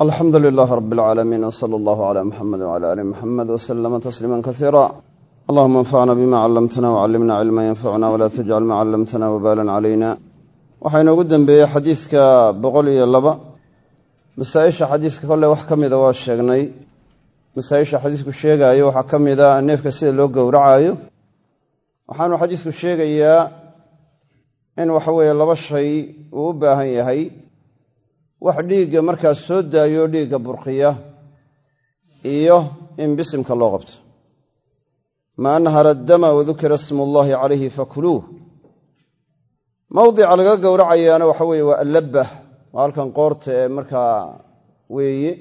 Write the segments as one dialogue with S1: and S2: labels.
S1: alxamdu lilaah rab اlcaalamiin wsala allahu cla muxamedi wcala ali muxamed wslama tasliima kasiira allahuma anfacna bima callamtana wcallimna cilma yanfacuna wla tajcal ma callamtana wbalan calayna waxaa inoogu dembeeyey xadiidka boqol iyo laba. Masaa-isha xadiiska kolley wax ka mida waa sheegnay. Masaa-isha xadiisku sheegaayo waxaa ka mida neefka sida loo gowracayo waxaanu xadiisku sheegayaa in waxa weeye laba shay uu u baahan yahay wax dhiigga markaas soo daayo dhiigga burqiya iyo in bisimka loo qabto. Maa nahara dama wadukira smu llahi calayhi fakuluuh. Mawdica laga gowracayaana waxa weeye waa allabah waa halkan qoorta ee markaa weeye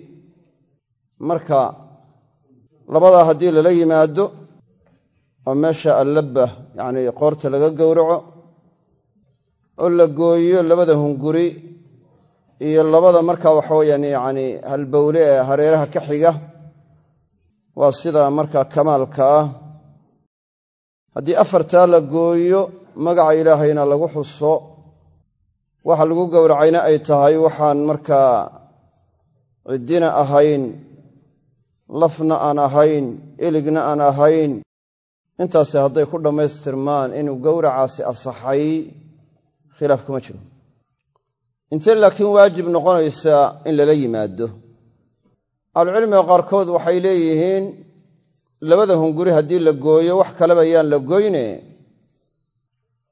S1: marka labadaa haddii lala yimaado oo meesha allabah yacni qoorta laga gowraco oo la gooyo labada hunguri iyo labada markaa waxa weyaan yacni halbowle ee hareeraha ka xiga waa sida markaa kamaalka ah. Haddii afartaa la gooyo magaca ilaahayna lagu xuso waxa lagu gowracayna ay tahay waxaan markaa ciddina ahayn lafna aan ahayn eligna aan ahayn intaasi hadday ku dhammaystirmaan inuu gowracaasi asaxay khilaaf kuma jiro intee laakiin waajib noqonaysa in lala yimaado? Ahlucilmiga qaarkood waxay leeyihiin labada hunguri haddii la gooyo wax kaleba yaan la goyne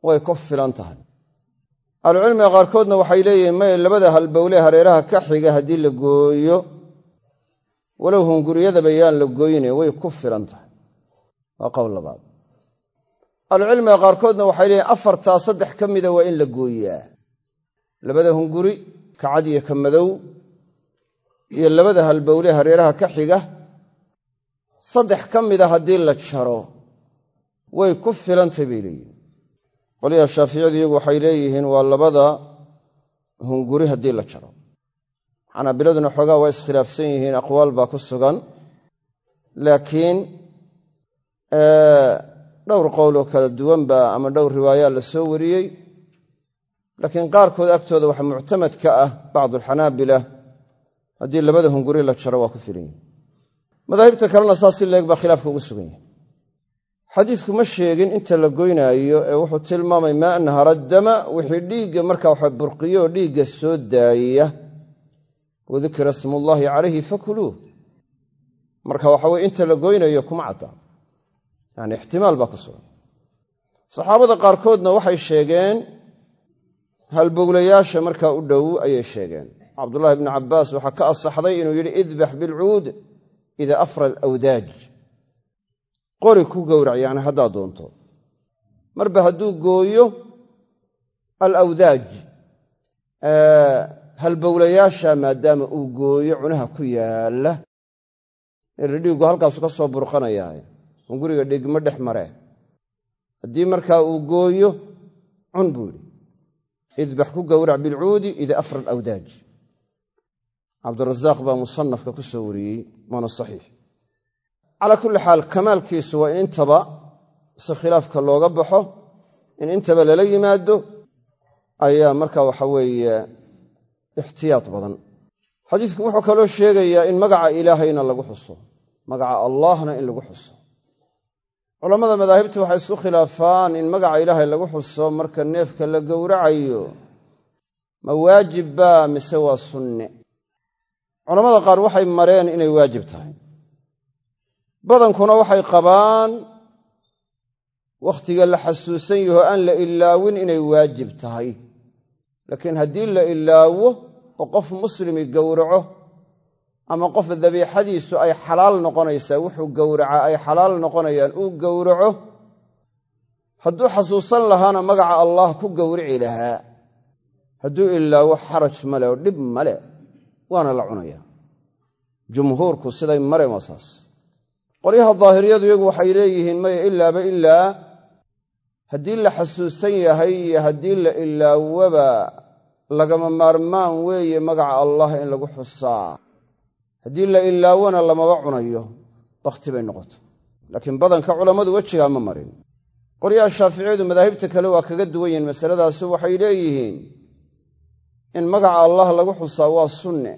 S1: way ku filan tahay. Ahlucilmiga qaarkoodna waxay leeyihiin may labada halbowle hareeraha ka xiga haddii la gooyo walow hunguriyadaba yaan la goyne way ku filan tahay. Waa qowl labaad. Ahlucilmiga qaarkoodna waxay leeyihiin afartaa saddex ka mida waa in la gooyaa labada hunguri ka cad iyo ka madow iyo labada halbowle hareeraha ka xiga saddex ka mida haddii la jaro way ku filantay bay leeyihiin qolyaha shaaficiyadu iyagu waxay leeyihiin waa labada hunguri haddii la jaro. Xanaabiladuna xoogaa waa iskhilaafsan yihiin aqwaal baa ku sugan. Laakiin dhowr qowl oo kala duwanba ama dhowr riwaayaa la soo wariyey laakiin qaarkood agtooda waxa muctamad ka ah bacdu alxanaabila haddii labada hunguri la jaro waa ku filan yihiin madaahibta kalena saas leeg baa khilaafka ugu sugan yahay. Xadiidku ma sheegin inta la goynaayo ee wuxuu tilmaamay maa nahara dama wixii dhiigga marka waxa burqiyo dhiigga soo daaya. Wadukira smullaahi calayhi fakuluuh marka waxa weye inta la goynayo kuma cadda. Yani ixtimaal baa ku sugan. Saxaabada qaarkoodna waxay sheegeen halbowlayaasha markaa u dhow ayay sheegeen. Cabdullahi bnu cabbaas waxaa ka asaxday inuu yidhi idbax bilcuud ida afra alawdaaj. Qori ku gowrac yani haddaad doonto. Marba hadduu gooyo alawdaaj halbowlayaasha maadaama uu gooyo cunaha ku yaalla dhiiggu halkaasu ka soo burqanayaa hunguriga dhigma dhex maree haddii markaa uu gooyo cun buu yidhi idbax ku gowrac bilcuudi ida afra alawdaaj cabdirasaaq baa musanafka ku soo wariyey waana saxiix calaa kulli xaal kamaalkiisu waa in intaba si khilaafka looga baxo in intaba lala yimaado ayaa marka waxa weeye ixtiyaad badan xadiidku wuxuu kaloo sheegayaa in magaca ilaahayna lagu xuso magaca allaahna in lagu xuso culammada madaahibtu waxay isku khilaafaan in magaca ilaahay lagu xuso marka neefka la gowracayo. Ma waajib baa mise waa sunne? Culammada qaar waxay mareen inay waajib tahay. Badankuna waxay qabaan wakhtiga la xasuusan yaho aan la ilaawin inay waajib tahay. Laakiin haddii la ilaawo oo qof muslimi gowraco ama qof dabiixadiisu ay xalaal noqonaysaa wuxuu gowracaa ay xalaal noqonayaan uu gowraco hadduu xasuusan lahaana magaca allaah ku gowrici lahaa. Hadduu ilaawo xaraj male oo dhib male waana la cunayaa jumhuurku siday mareen waa saas. Qolyaha daahiriyadu iyagu waxay leeyihiin maya ilaaba ilaa haddii la xasuusan yahay iyo haddii la ilaawaba lagama maarmaan weeye magaca allah in lagu xusaa haddii la ilaawona lamaba cunayo bakhti bay noqoto. Laakiin badanka culammadu wejigaa ma marin. Qolyaha shaaficiyadu madaahibta kale waa kaga duwan yihiin masaladaasu waxay leeyihiin in magaca allah lagu xusaa waa sunne.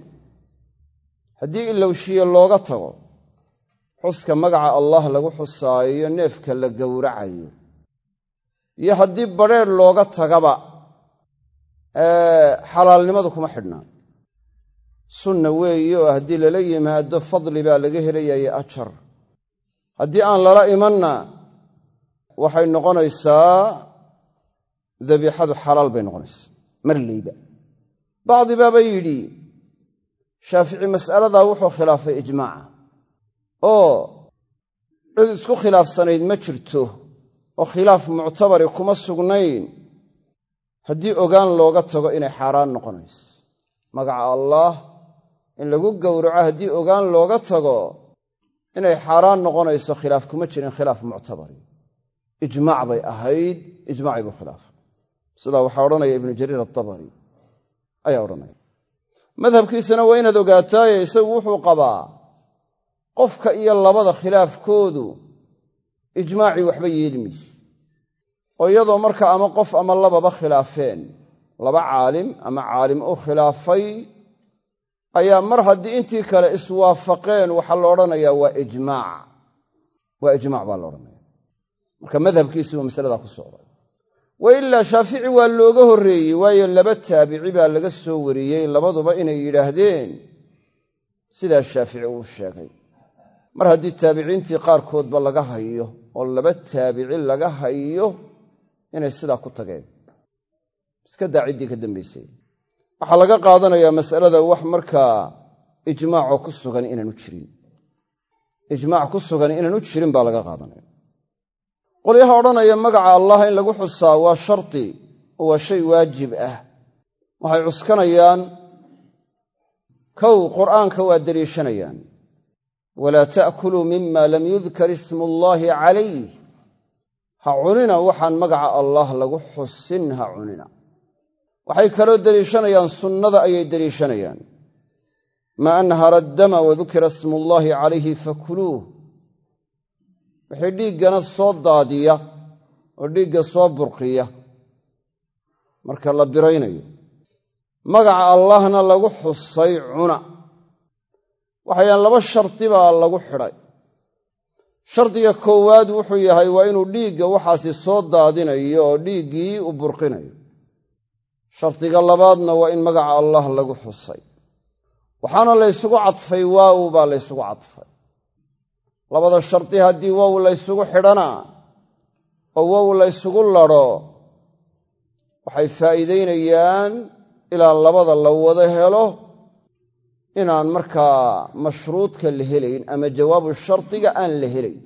S1: Haddii ilowshiye looga tago xuska magaca allah lagu xusaayo neefka la gowracayo. Iyo haddii badrheer looga tagaba xalaalnimadu kuma xidhnaa sunna weeye oo haddii lala yimaado fadli baa laga helayayo ajar. Haddii aan lala imanna waxay noqonaysaa dabiixadu xalaal bay noqonaysaa marleyba bacdi baaba yidhi shaafici mas'aladaa wuxuu khilaafay ijmaaca oo cid isku khilaafsanayd ma jirto oo khilaaf muctabari kuma sugnayn. Haddii ogaan looga tago inay xaaraan noqonayso magaca allaah in lagu gowraco haddii ogaan looga tago inay xaaraan noqonayso khilaaf kuma jirin khilaaf muctabari. Ijmaac bay ahayd ijmaacii buu khilaafay sidaa waxaa odhanaya ibnu jariir atabari ayaa odhanaya. Madhabkiisana waa inaad ogaataaye isagu wuxuu qabaa qofka iyo labada khilaafkoodu ijmaacii waxba yeeli mayso. Oo iyadoo marka ama qof ama lababa khilaafeen laba caalim ama caalim u khilaafay ayaa mar haddii intii kale iswaafaqeen waxaa la odhanayaa waa ijmaac. Waa ijmaac baa la odhanaya marka madhabkiisi buu masaladaa ku socday wa ilaa shaafici waa looga horreeyey waayo laba taabici baa laga soo wariyey labaduba inay yidhaahdeen. Sidaa shaafici uu sheegay. Mar haddii taabiciintii qaarkoodba laga hayo oo laba taabici laga hayo inay sidaa ku tageen. Iska daa ciddii ka dambaysay waxaa laga qaadanayaa masalada wax markaa ijmaacoo ku sugan inaanu jirin. Ijmaac ku sugan inaanu jirin baa laga qaadanaya. Qolyaha odhanaya magaca allah in lagu xusaa waa shardi oo waa shay waajib ah. Waxay cuskanayaan kow qur'aanka waa deliishanayaan walaa ta'kuluu mima lam yudkar ismu allaahi calayh ha cunina waxaan magaca allaah lagu xusin ha cunina waxay kaloo deliishanayaan sunnada ayay deliishanayaan maa anhara addama wadukira ismu allaahi calayhi fakuluuh. Wixii dhiiggana soo daadiya oo dhiigga soo burqiya. Marka la biraynayo magaca allahna lagu xusay cuna. Waxay dhahaan laba shardi baa lagu xidhay. Shardiga koowaad wuxuu yahay waa inuu dhiigga waxaasi soo daadinayo oo dhiiggii u burqinayo shardiga labaadna waa in magaca allah lagu xusay. Waxaana laysugu cadfay waaw baa laysugu cadfay. Labada shardi haddii wow laysugu xidhana oo wow laysugu ladho waxay faa'iidaynayaan ilaa labada la wada helo inaan markaa mashruudka la helayn ama jawaabu shardiga aan la helayn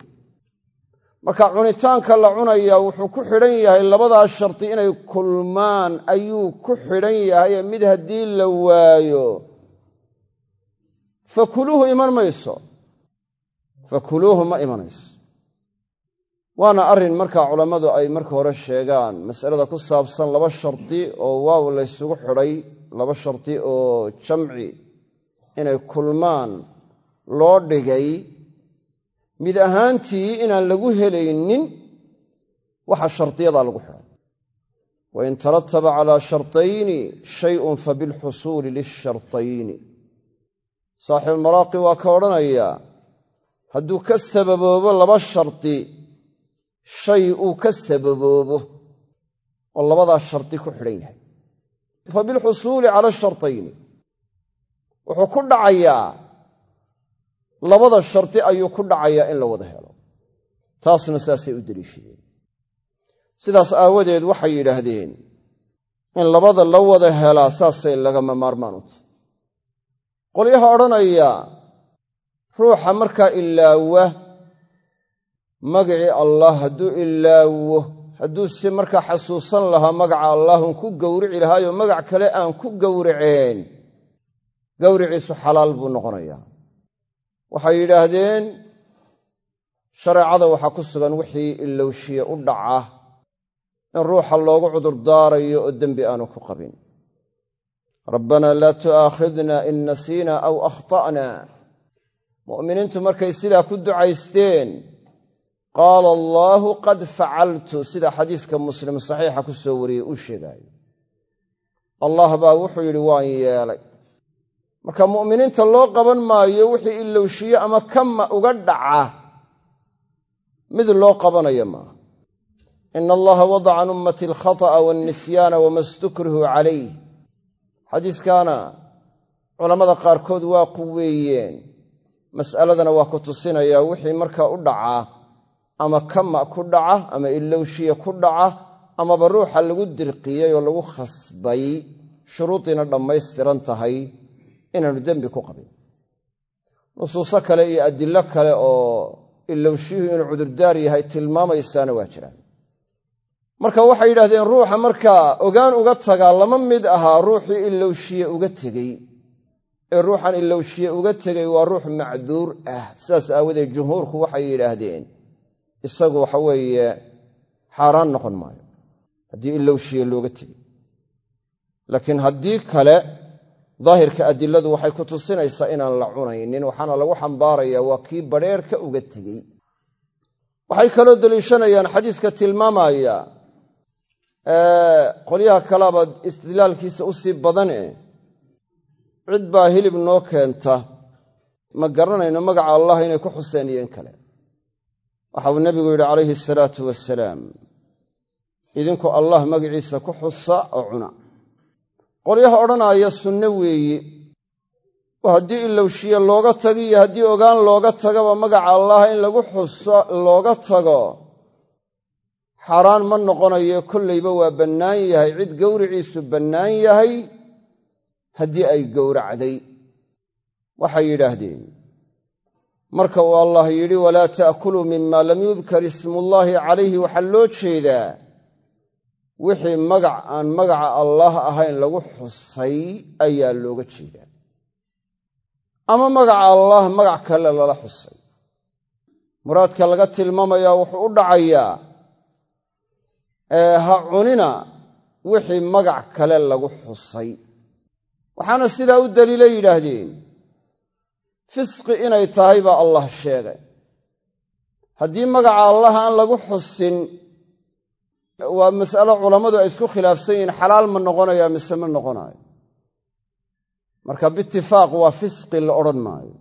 S1: marka cunitaanka la cunayaa wuxuu ku xidhan yahay labadaa shardi inay kulmaan ayuu ku xidhan yahay mid haddii la waayo. Fakuluuhu iman mayso. Fakuluuhu ma imanayso. Waana arrin markaa culammadu ay marka hore sheegaan masalada ku saabsan laba shardi oo waaw laysugu xidhay laba shardi oo jamci inay kulmaan loo dhigay mid ahaantii inaan lagu helaynin waxa shardiyadaa lagu xidhay wain tarataba calaa shartayni shayun fabilxusuuli lishartayni saaxibulmaraaqi waa ka odhanayaa hadduu ka sababoobo laba shardi shay uu ka sababoobo oo labadaa shardi ku xidhan yahay. Fabilxusuuli cala shartayni. Wuxuu ku dhacayaa labada shardi ayuu ku dhacayaa in la wada helo. Taasna saasay u deliishadeen. Sidaas aawadeed waxay yidhaahdeen in labada la wada helaa saasay lagama maarmaan u qolyaha odhanaya ruuxa markaa ilaawa magacii allah hadduu ilaawo hadduu si markaa xasuusan lahaa magaca allaahun ku gowrici lahaayoo magac kale aan ku gowraceen gowriciisu xalaal buu noqonayaa waxay yidhaahdeen shareecada waxaa ku sugan wixii ilowshiye u dhaca in ruuxa loogu cudurdaarayo oo dembi aanu ku qabin. Rabbanaa laa tu'aakhidna in nasiina aw akhta'na. Mu'miniintu markay sidaa ku ducaysteen qaala allaahu qad facaltu sida xadiiska muslim saxiixa ku soo wariyey uu sheegaayo. Allah baa wuxuu yidhi waan yeelay marka mu'miniinta loo qaban maayo wixii ilowshiye ama kama uga dhaca mid loo qabanayo maaha ina allaha wadaca can ummati alkhata'a walnisyaana wama stukrihu calayh. Xadiiskaana culammada qaarkood waa quweeyeen mas'aladana waa ku tusinayaa wixii markaa u dhaca ama kama ku dhaca ama ilowshiye ku dhaca amaba ruuxa lagu dirqiyey oo lagu khasbay shuruudiina dhammaystiran tahay inaanu dembi ku qabin. Nusuuso kale iyo adilo kale oo ilowshiyuhu inuu cudurdaar yahay tilmaamaysaana waa jiraan. Marka waxay yidhahdeen ruuxa markaa ogaan uga tagaa lama mid ahaa ruuxii ilowshiye uga tegey. Ee ruuxan ilowshiye uga tegey waa ruux macduur ah. Sidaas aawadeed jumhuurku waxay yidhaahdeen isagu waxa weeye xaaraan noqon maayo haddii ilowshiye looga tegey. Laakiin haddii kale daahirka adiladu waxay ku tusinaysaa inaan la cunaynin waxaana lagu xambaarayaa waa kii badrheerka uga tegey. Waxay kaloo deliishanayaan xadiiska tilmaamaya qolyaha kalaaba istidlaalkiisa u sii badane cid baa hilib noo keenta ma garanayno magaca allah inay ku in kale. Waxa uu nebigu yidhi calayhi asalaatu wasalaam idinku allah magaciisa ku xusa oo cuna qolyaha odhanaaya sunne weeye haddii ilowshiye looga tago iyo haddii ogaan looga tagaba magaca allah in lagu xuso looga tago xaaraan ma noqonayo kollayba waa bannaan yahay. Cid gowriciisu bannaan yahay haddii ay gowracday. Waxay yidhaahdeen marka uu allah yidhi walaa ta'kuluu mima lam yudkar ismuullaahi calayhi. Waxaa loo jeedaa wixii magac aan magaca allaah ahayn lagu xusay ayaa looga jeedaa. Ama magaca allaah magac kale lala xusay. Muraadka laga tilmaamayaa wuxuu u dhacayaa ha cunina wixii magac kale lagu xusay. Waxaana sidaa u daliila yidhaahdeen fisqi inay tahay baa allah sheegay. Haddii magaca allah aan lagu xusin waa mas'alo culammadu ay isku khilaafsan yihiin. Xalaal ma noqonaya mise ma noqonayo marka biitifaaq waa fisqi la odhan maayo.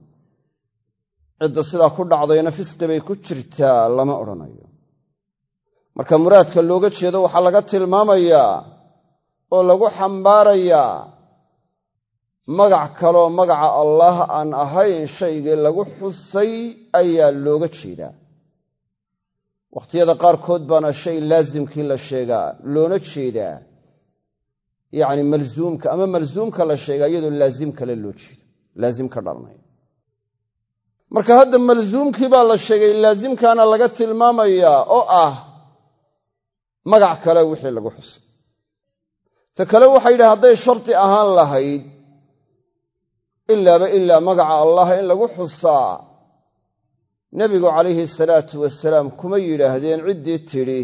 S1: Cidda sidaa ku dhacdayna fisqi bay ku jirtaa lama odhanayo. Marka muraadka looga jeedo waxaa laga tilmaamayaa oo lagu xambaarayaa magac kaloo magaca allaah aan ahayn shaygii lagu xusay ayaa looga jeedaa wakhtiyada qaarkood baana shay laasimkii la sheegaa loona jeedaa. Yacni malzuumka ama malzuumka la sheegaa iyadoo laazim kale loo jeedo laazim ka dhalanaya marka hadda malzuumkii baa la sheegay laasimkaana laga tilmaamayaa oo ah magac kale wixii lagu xusay. Ta kale waxay yidhaha hadday shardi ahaan lahayd ilaaba ilaa magaca allah in lagu xusaa nebigu calayhi salaatu wasalaam kuma yidhaahdeen ciddii tidhi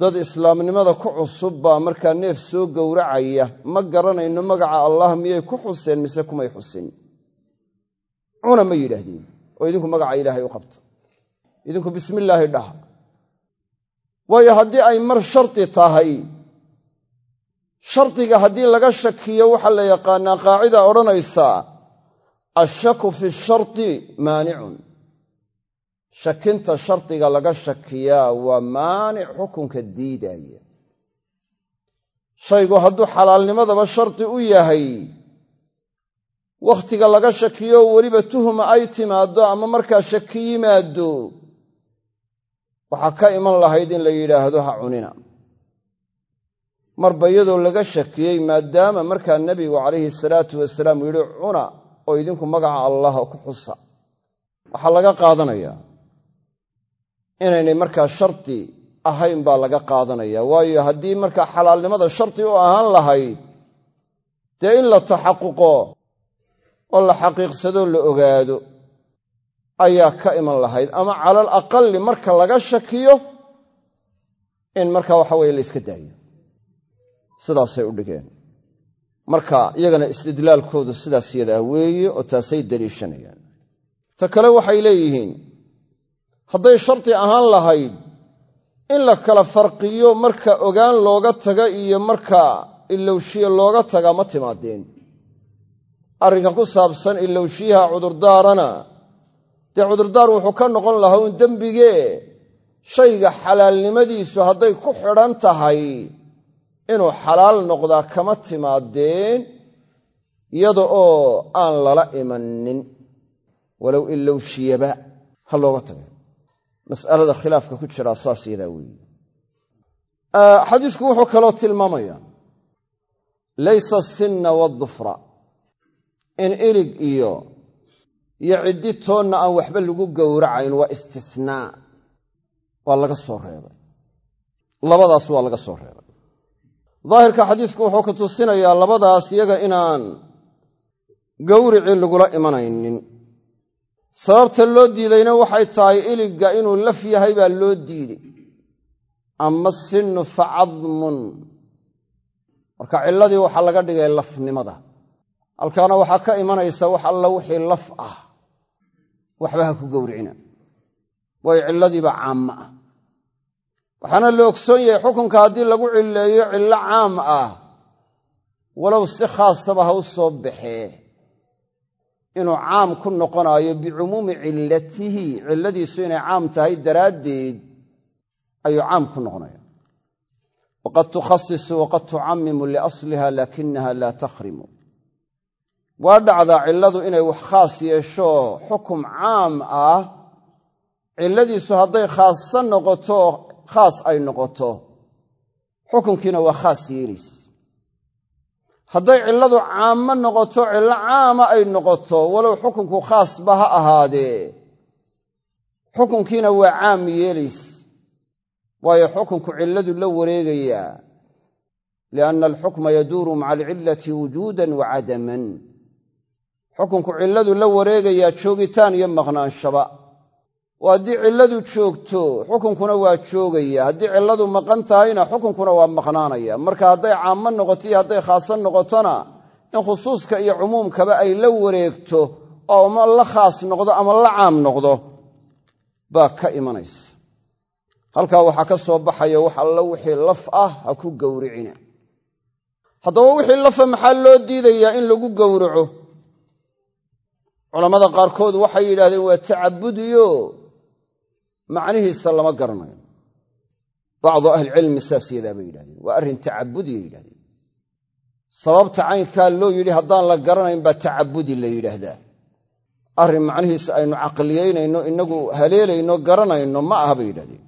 S1: dad islaamnimada ku cusub baa markaa neef soo gowracaya. Ma garanayno magaca allah miyay ku xuseen mise kumay xusin? Cuna ma yidhaahdeen oo idinku magaca ilaahay u qabta idinku bismillaahi dhaha. Waayo haddii ay mar shardi tahay shardiga haddii laga shakiyo waxaa la yaqaanaa qaacida odhanaysaa ashaku fi shardi maanicun shakinta shardiga laga shakiyaa waa maanic xukunka diidaya shaygu hadduu xalaalnimadaba shardi u yahay wakhtiga laga shakiyo weliba tuhuma ay timaaddo ama markaa shaki yimaado waxaa ka iman lahayd in la yidhaahdo ha cunina marba iyadoo laga shakiyey maadaama markaa nebigu calayhi salaatu wasalaam yidhi cuna oo idinku magaca allah ku xusa. Waxaa laga qaadanayaa inaynay markaa shardi ahayn baa laga qaadanaya. Waayo haddii markaa xalaalnimada shardi u ahaan lahayd dee in la taxaquqo oo la xaqiiqsadoo la ogaado ayaa ka iman lahayd. Ama cala al aqali marka laga shakiyo in markaa waxa weye la yska daayo. Sidaasay u dhigeen marka iyagana istidlaalkoodu sidaas yadaa weeye oo taasay daliishanayaan ta kale waxay leeyihiin hadday shardi ahaan lahayd in la kala farqiyo marka ogaan looga taga iyo marka ilowshiye looga taga ma timaadeen. Arrinka ku saabsan ilowshiyaha cudurdaarana dee cudurdaar wuxuu ka noqon lahaa un dembigee shayga xalaalnimadiisu hadday ku xidhan tahay inuu xalaal noqdaa kama timaadeen iyada oo aan lala imanin walow ilowshiyaba ha looga taga mas'alada khilaafka ku jiraa saas yadaa weeye. Xadiisku wuxuu kaloo tilmaamaya laysa asinna waadufra in ilig iyo iyo ciddi toonna aan waxba lagu gowracayn waa istisnaa waa laga soo reebay. Labadaas waa laga soo reebay daahirka xadiisku wuxuu ku tusinayaa labadaas iyaga inaan gowricii lagula imanaynin. Sababta loo diidayna waxay tahay iligga inuu laf yahay baa loo diiday ama sinnu fa cadmun. Marka cilladii waxaa laga dhigay lafnimada. Halkaana waxaa ka imanaysa wax alla wixii laf ah. Waxba ha ku gowricina waayo cilladiiba caamma ah waxaana la ogsoon yahay xukunka haddii lagu cilleeyo cillo caam ah walow si khaasaba ha u soo baxee inuu caam ku noqonaayo bicumuumi cillatihi cilladiisu inay caam tahay daraaddeed ayuu caam ku noqonaya waqad tukhasisu waqad tucammimu liasliha laakinaha laa takhrimu. Waa dhacdaa cilladu inay wax khaas yeesho xukum caam ah cilladiisu hadday khaasa noqoto khaas ay noqoto xukunkiina waa khaas yeelis hadday cilladu caammo noqoto cillo caama ay noqoto walow xukunku khaasba ha ahaadee xukunkiina waa caam yeelis waayo xukunku cilladu la wareegayaa lianna alxukma yaduuru maca alcillati wujuudan wa cadaman. Xukunku cilladu la wareegayaa joogitaan iyo maqnaanshaba oo haddii cilladu joogto xukunkuna waa joogaya. Haddii cilladu maqan tahayna xukunkuna waa maqnaanaya. Marka hadday caammo noqoto iyo hadday khaaso noqotona in khusuuska iyo cumuumkaba ay la wareegto oo ama la khaas noqdo ama la caam noqdo baa ka imanaysa. Halkaa waxaa ka soo baxaya wax alla wixii laf ah ha ku gowricina haddaba wixii lafa maxaa loo diidayaa in lagu gowraco culammada qaarkood waxay yidhahdeen waa tacabudiyo macnihiisa lama garanayo. Bacdu ahlicilmi saas yadaa bay yidhahdeen. Waa arrin tacabudiyay yidhahdeen. Sababta caynkaa loo yidhi haddaan la garanayn baa tacabudi la yidhaahdaa. Arrin macnihiisa aynu caqliyaynayno inagu haleelayno garanayno ma aha bay yidhahdeen.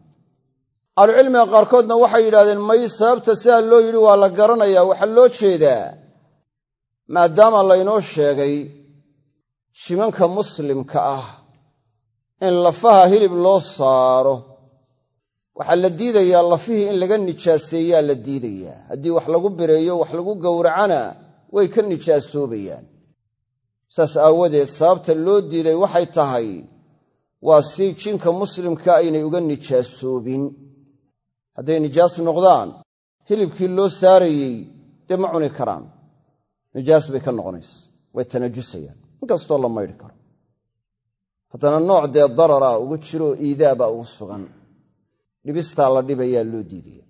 S1: Ahlucilmiga qaarkoodna waxay yidhahdeen may sababta sidaa loo yidhi waa la garanayaa waxaa loo jeedaa. Maadaama laynoo sheegay shimanka muslimka ah in lafaha hilib loo saaro. Waxaa la diidayaa lafihii in laga nijaaseeyaa la diidayaa. Haddii wax lagu bireeyo wax lagu gowracana way ka nijaasoobayaan saas aawadeed sababta loo diiday waxay tahay waa si jinka muslimka aynay uga nijaasoobin. Hadday nijaas noqdaan hilibkii loo saarayey dee ma cuni karaan. Nijaas bay ka noqonaysa way tanajusayaan. Inkastoo la maydhi karo haddana nooc dee darara ugu jiroo iidaabaa ugu sugan. Dhibistaa la dhibayaa loo diidaya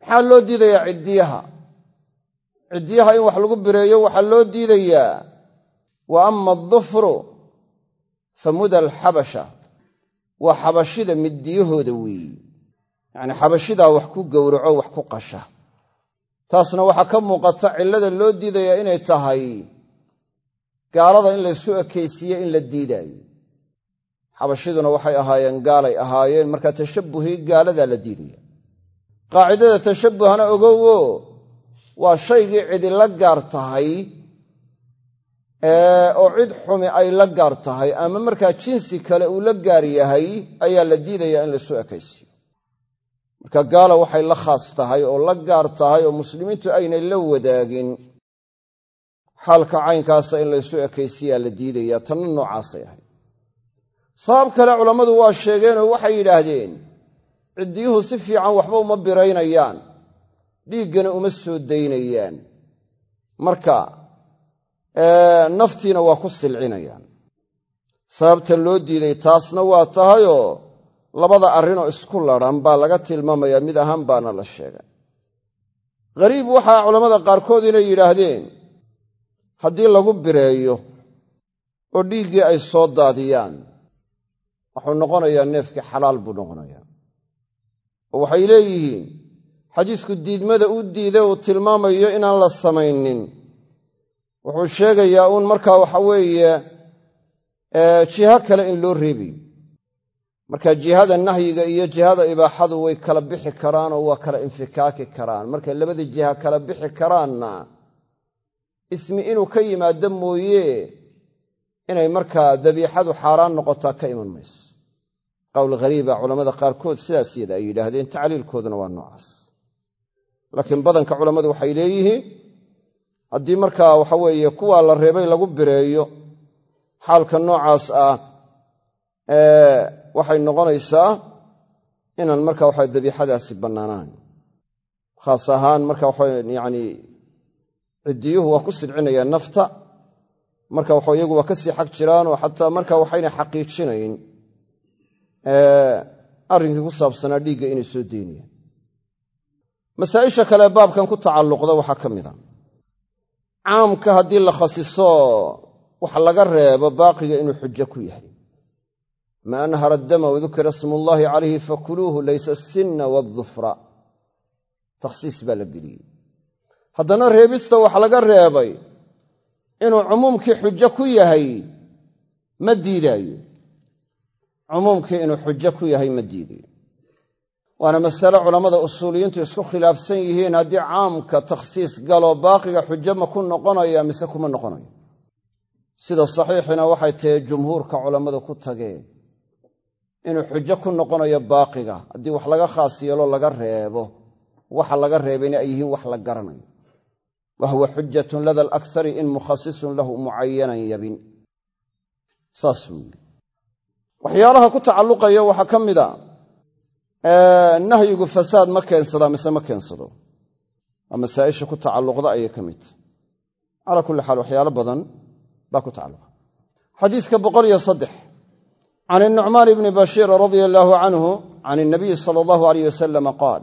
S1: maxaa loo diidayaa ciddiyaha? Ciddiyaha in wax lagu bireeyo waxaa loo diidayaa. Wa ama adufru fa muda alxabasha. Waa xabashida middiyahooda weeyi. Yacnii xabashidaa wax ku gowraco wax ku qasha. Taasna waxaa ka muuqata cillada loo diidayaa inay tahay gaalada in laysu ekaysiiye in la diidaayo. Xabashiduna waxay ahaayeen gaalay ahaayeen markaa tashabbuhii gaaladaa la diidaya qaacidada tashabbuhana ogowo waa shaygii cidi la gaar tahay oo cid xumi ay la gaar tahay ama markaa jinsi kale uu la gaar yahay ayaa la diidayaa in laysu ekaysiiyo. Marka gaala waxay la khaas tahay oo la gaar tahay oo muslimiintu aynay la wadaagin xaalka caynkaasa in laysu ekaysiyaa la diidayaa tanna noocaasay ahayd. Sabab kale culammadu waa sheegeenoo waxay yidhaahdeen ciddiyuhu si fiican waxba uma biraynayaan dhiiggana uma soo daynayaan. Marka naftiina waa ku silcinayaan. Sababta loo diiday taasna waa tahayoo labada arrinoo isku ladhan baa laga tilmaamayaa mid ahaan baana la sheegay. Ghariib waxaa culammada qaarkood inay yidhaahdeen haddii lagu bireeyo oo dhiiggii ay soo daadiyaan wuxuu noqonayaa neefkii xalaal buu noqonayaa. Oo waxay leeyihiin xadiisku diidmada u diiday uu tilmaamayo inaan la samaynin. Wuxuu sheegayaa uun markaa waxa weeye jiho kale in loo reebayo marka jihada nahyiga iyo jihada ibaaxadu way kala bixi karaan oo waa kala infikaaki karaan. Markay labada jiha kala bixi karaanna ismi inuu ka yimaado mooye inay markaa dabiixadu xaaraan noqotaa ka iman mayso. Qowl ghariiba culammada qaarkood sidaas yada ay yidhaahdeen tacliilkooduna waa noocaas. Laakiin badanka culammadu waxay leeyihiin haddii markaa waxa weeye kuwaa la reebay lagu bireeyo xaalka noocaas ah waxay noqonaysaa inaan marka waxa dabiixadaasi bannaanaan. Khaas ahaan marka waxa yani ciddiyuhu waa ku sidcinayaan nafta. Marka waxa iyagu waa ka sii xag jiraan oo xataa marka waxayna xaqiijinayn arrinkii ku saabsanaa dhiigga inay soo daynayaan masaa'isha kale baabkan ku tacalluqda waxaa ka mid a caamka haddii la khasiso wax laga reebo baaqiga inuu xujo ku yahay. Ma anhara dama wadukira smullaahi calayhi fakuluuhu laysa asinna waadufra takhsiis baa la geliyey haddana reebista wax laga reebay inuu cumuumkii xujo ku yahay ma diidaayo. Cumuumkii inuu xujo ku yahay ma diidayo waana masale culammada usuuliyiintu isku khilaafsan yihiin haddii caamka takhsiis galo baaqiga xujo ma ku noqonaya mise kuma noqonayo. Sida saxiixina waxay tahay jumhuurka culammadu ku tageen. Inuu xujo ku noqonayo baaqiga haddii wax laga khaas yeelo laga reebo. Waxa laga reebayna ay yihiin wax la garanayo wa huwa xujatun lada alaksari in mukhasisun lahu mucayanan yabin saasuu yidhi waxyaalaha ku tacalluqaya waxaa ka mid a nahyigu fasaad ma keensadaa mise ma keensado waa masaa'isha ku tacalluqda ayay ka mid tahy calaa kulli xaal waxyaalo badan baa ku tacalluqa xadiiska boqol iyo saddex can inucmaan ibni bashiir radia allaahu canhu can inabiyi sala allahu alayh wasalama qaal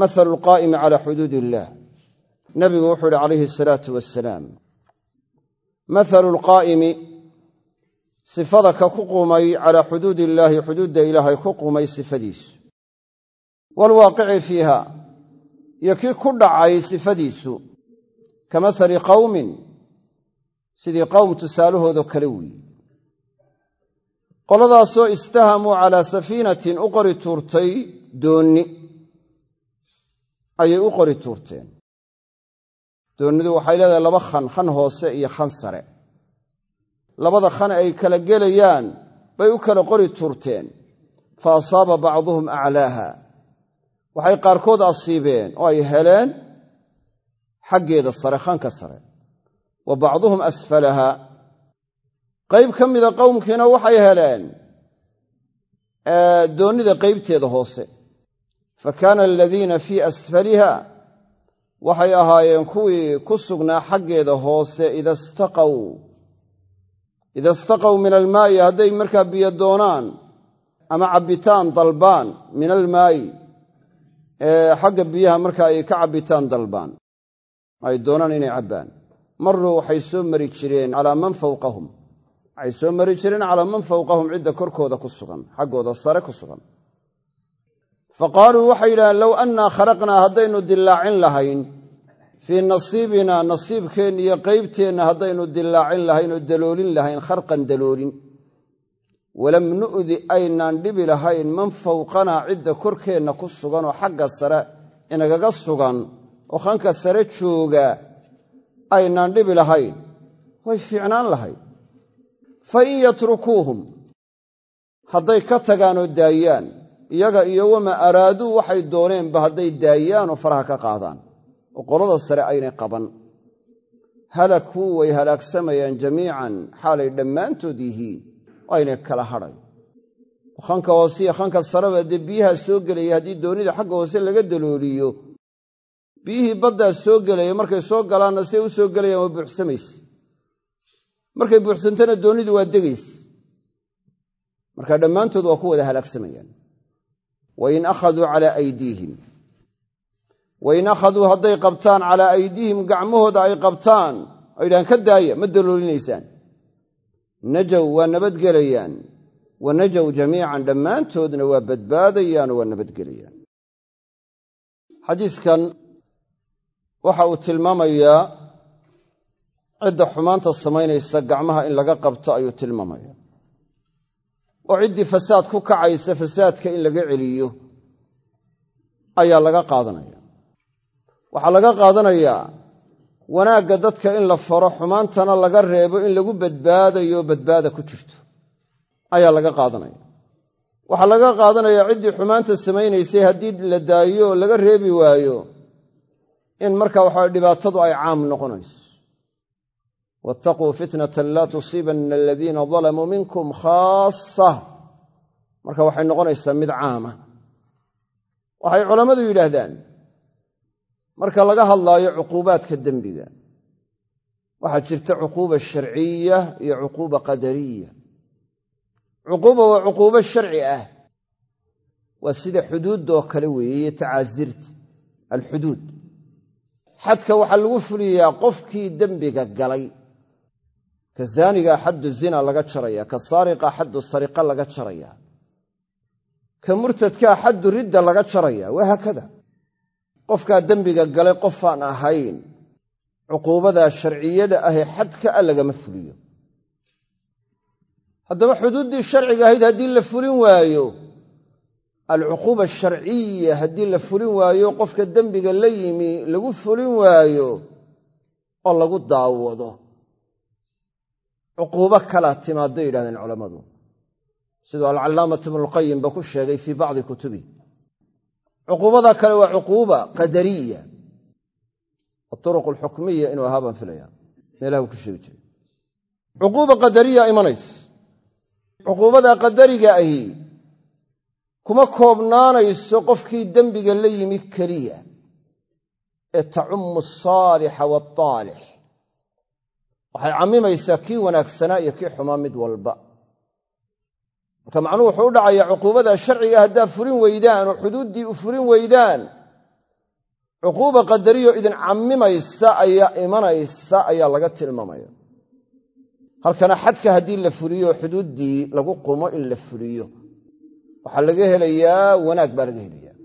S1: mathalu alqaa'imi cala xuduud illah nabigu wuxuu ihi calayhi asalaatu wasalaam mathalu lqaa'imi sifada ka ku qumay calaa xuduud illaahi xuduudda ilaahay ku qumay sifadiisu. Waalwaaqici fiiha iyo kii ku dhacay sifadiisu ka mathali qawmin sidii qowm tusaalahoodo kale weeye qoladaasoo istahamuu calaa safiinatin u qori tuurtay doonni ayay u qori tuurteen doonnidu waxay leedahay laba khan khan hoose iyo khan sare. Labada khan ay kala gelayaan bay u kala qori tuurteen. Fa asaaba bacduhum aclaaha. Waxay qaarkood asiibeen oo ay heleen xaggeeda sare khanka sare. Wa bacduhum asfalaha. Qayb ka mida qowmkiina waxay heleen doonnida qaybteeda hoose. Fa kaana aladiina fii asfaliha waxay ahaayeen kuwii ku sugnaa xaggeeda hoose ida istaqow min almaa'i hadday markaa biyo doonaan ama cabbitaan dalbaan min almaa'i xagga biyaha marka ay ka cabbitaan dalbaan ay doonaan inay cabbaan. Maruu waxay soo mari jireen calaa man fawqahum waxay soo mari jireen calaa man fawqahum cidda korkooda ku sugan xaggooda sare ku sugan. Fa qaaluu waxay yidhahdeen low annaa kharaqnaa haddaynu dillaacin lahayn fii nasiibina nasiibkeenna iyo qaybteenna haddaynu dillaacin lahayn oo daloolin lahayn kharqan daloolin. Walam nu'di aynaan dhibi lahayn man fawqanaa cidda korkeenna ku sugan oo xagga sare inagaga sugan oo khanka sare jooga aynaan dhibi lahayn. Way fiicnaan lahayd fa in yatrukuuhum hadday ka tagaan oo daayaan iyaga iyo wamaa araaduu waxay dooneenba hadday daayaan oo faraha ka qaadaan oo qolada sare aynay qaban. Halakuu way halaagsamayaan jamiican xaalay dhammaantood yihiin aynay kala hadhay. Khanka hoose iyo khanka sareba dee biyaha soo gelaya haddii doonida xagga hoose laga dalooliyo biyihii baddaa soo gelaya markay soo galaanna say u soo gelayaan waa buuxsamayse markay buuxsantana doonidu waa degayse marka dhammaantood waa ku wada halaagsamayaan wain akhaduu calaa aydiihim wain akhaduu hadday qabtaan calaa aydiihim gacmahooda ay qabtaan oo yidhahaan ka daaya ma daloolinaysaan. Najow waa nabadgelayaan wa najow jamiican dhammaantoodna waa badbaadayaan oo waa nabadgelayaan. Xadiiskan waxa uu tilmaamayaa cidda xumaanta samaynaysa gacmaha in laga qabto ayuu tilmaamaya oo ciddii fasaad ku kacaysa fasaadka in laga celiyo ayaa laga qaadanaya waxaa laga qaadanayaa wanaagga dadka in la faro xumaantana laga reebo in lagu badbaadayo badbaada ku jirto. Ayaa laga qaadanaya. Waxaa laga qaadanayaa ciddii xumaanta samaynaysay haddii la daayo laga reebi waayo in marka waxaa dhibaatadu ay caam noqonayso. Waataquu fitnatan laa tusiibanna aladiina dalamuu minkum khaasa marka waxay noqonaysaa mid caama. Waxay culammadu yidhaahdaan marka laga hadlaayo cuquubaadka dembiga waxaa jirta cuquuba sharciya iyo cuquuba qadariya. Cuquuba waa cuquubo sharci ah. Waa sida xuduuddoo kale weeye tacaasirta alxuduud. Xadka waxaa lagu fuliyaa qofkii dembiga galay. Ka zaanigaa xaddu zina laga jaraya ka saariqa xaddu sariqa laga jaraya. Ka murtadkaa xaddu ridda laga jaraya waa haakada qofkaa dembiga galay qofaan ahayn cuquubadaa sharciyada ahee xadka a lagama fuliyo. Haddaba xuduuddii sharciga ahayd haddii la fulin waayo alcuquuba asharciya haddii la fulin waayo qofka dembiga la yimi lagu fulin waayo oo lagu daawado. Cuquubo kalaa timaadday yidhahdeen culammadu. Siduu alcalaamatu ibnulqayimba ku sheegay fii bacdi kutubi cuquubada kale waa cuquuba qadariya. Aduruq alxukmiya inuu ahaa baan filaya meelaha ku sheegi jiray. Cuquuba qadariya imanaysa. Cuquubada qadariga ahi kuma koobnaanayso qofkii dembiga la yimi keliya ee tacumu asaalixa waaltaalix waxay cammimaysaa kii wanaagsanaa iyo kii xumaa mid walba marka macnuhu wuxuu u dhacayaa cuquubada sharciga haddaad furin weydaan oo xuduuddii u furin weydaan. Cuquuba qadariyo idin cammimaysa ayaa imanaysa ayaa laga tilmaamaya halkana xadka haddii la fuliyo xuduuddii lagu qumo in la fuliyo waxaa laga helayaa wanaag baa laga helayaa.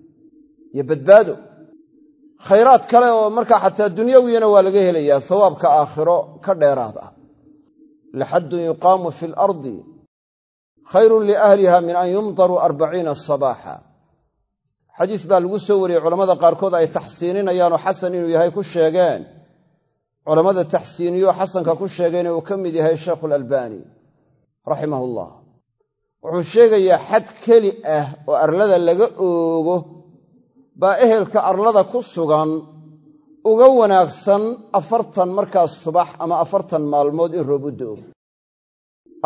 S1: Iyo badbaado. Khayraad kale oo markaa xataa dunyawiyana waa laga helayaa sawaabka aakhiro ka dheeraad ah. Laxaddun yuqaamu fi alardi khayrun liahliha min an yumtaruu arbaciina sabaaxa xadiis baa lagu soo wariyey culammada qaarkood ay taxsiininayaanoo xasan inuu yahay ku sheegeen culammada taxsiiniyo xasanka ku sheegayna uu ka mid yahay sheikhu alalbani raximah ullah wuxuu sheegayaa xad keli ah oo arlada laga oogo baa ehelka arlada ku sugan uga wanaagsan afartan markaas subax ama afartan maalmood in roob u da'o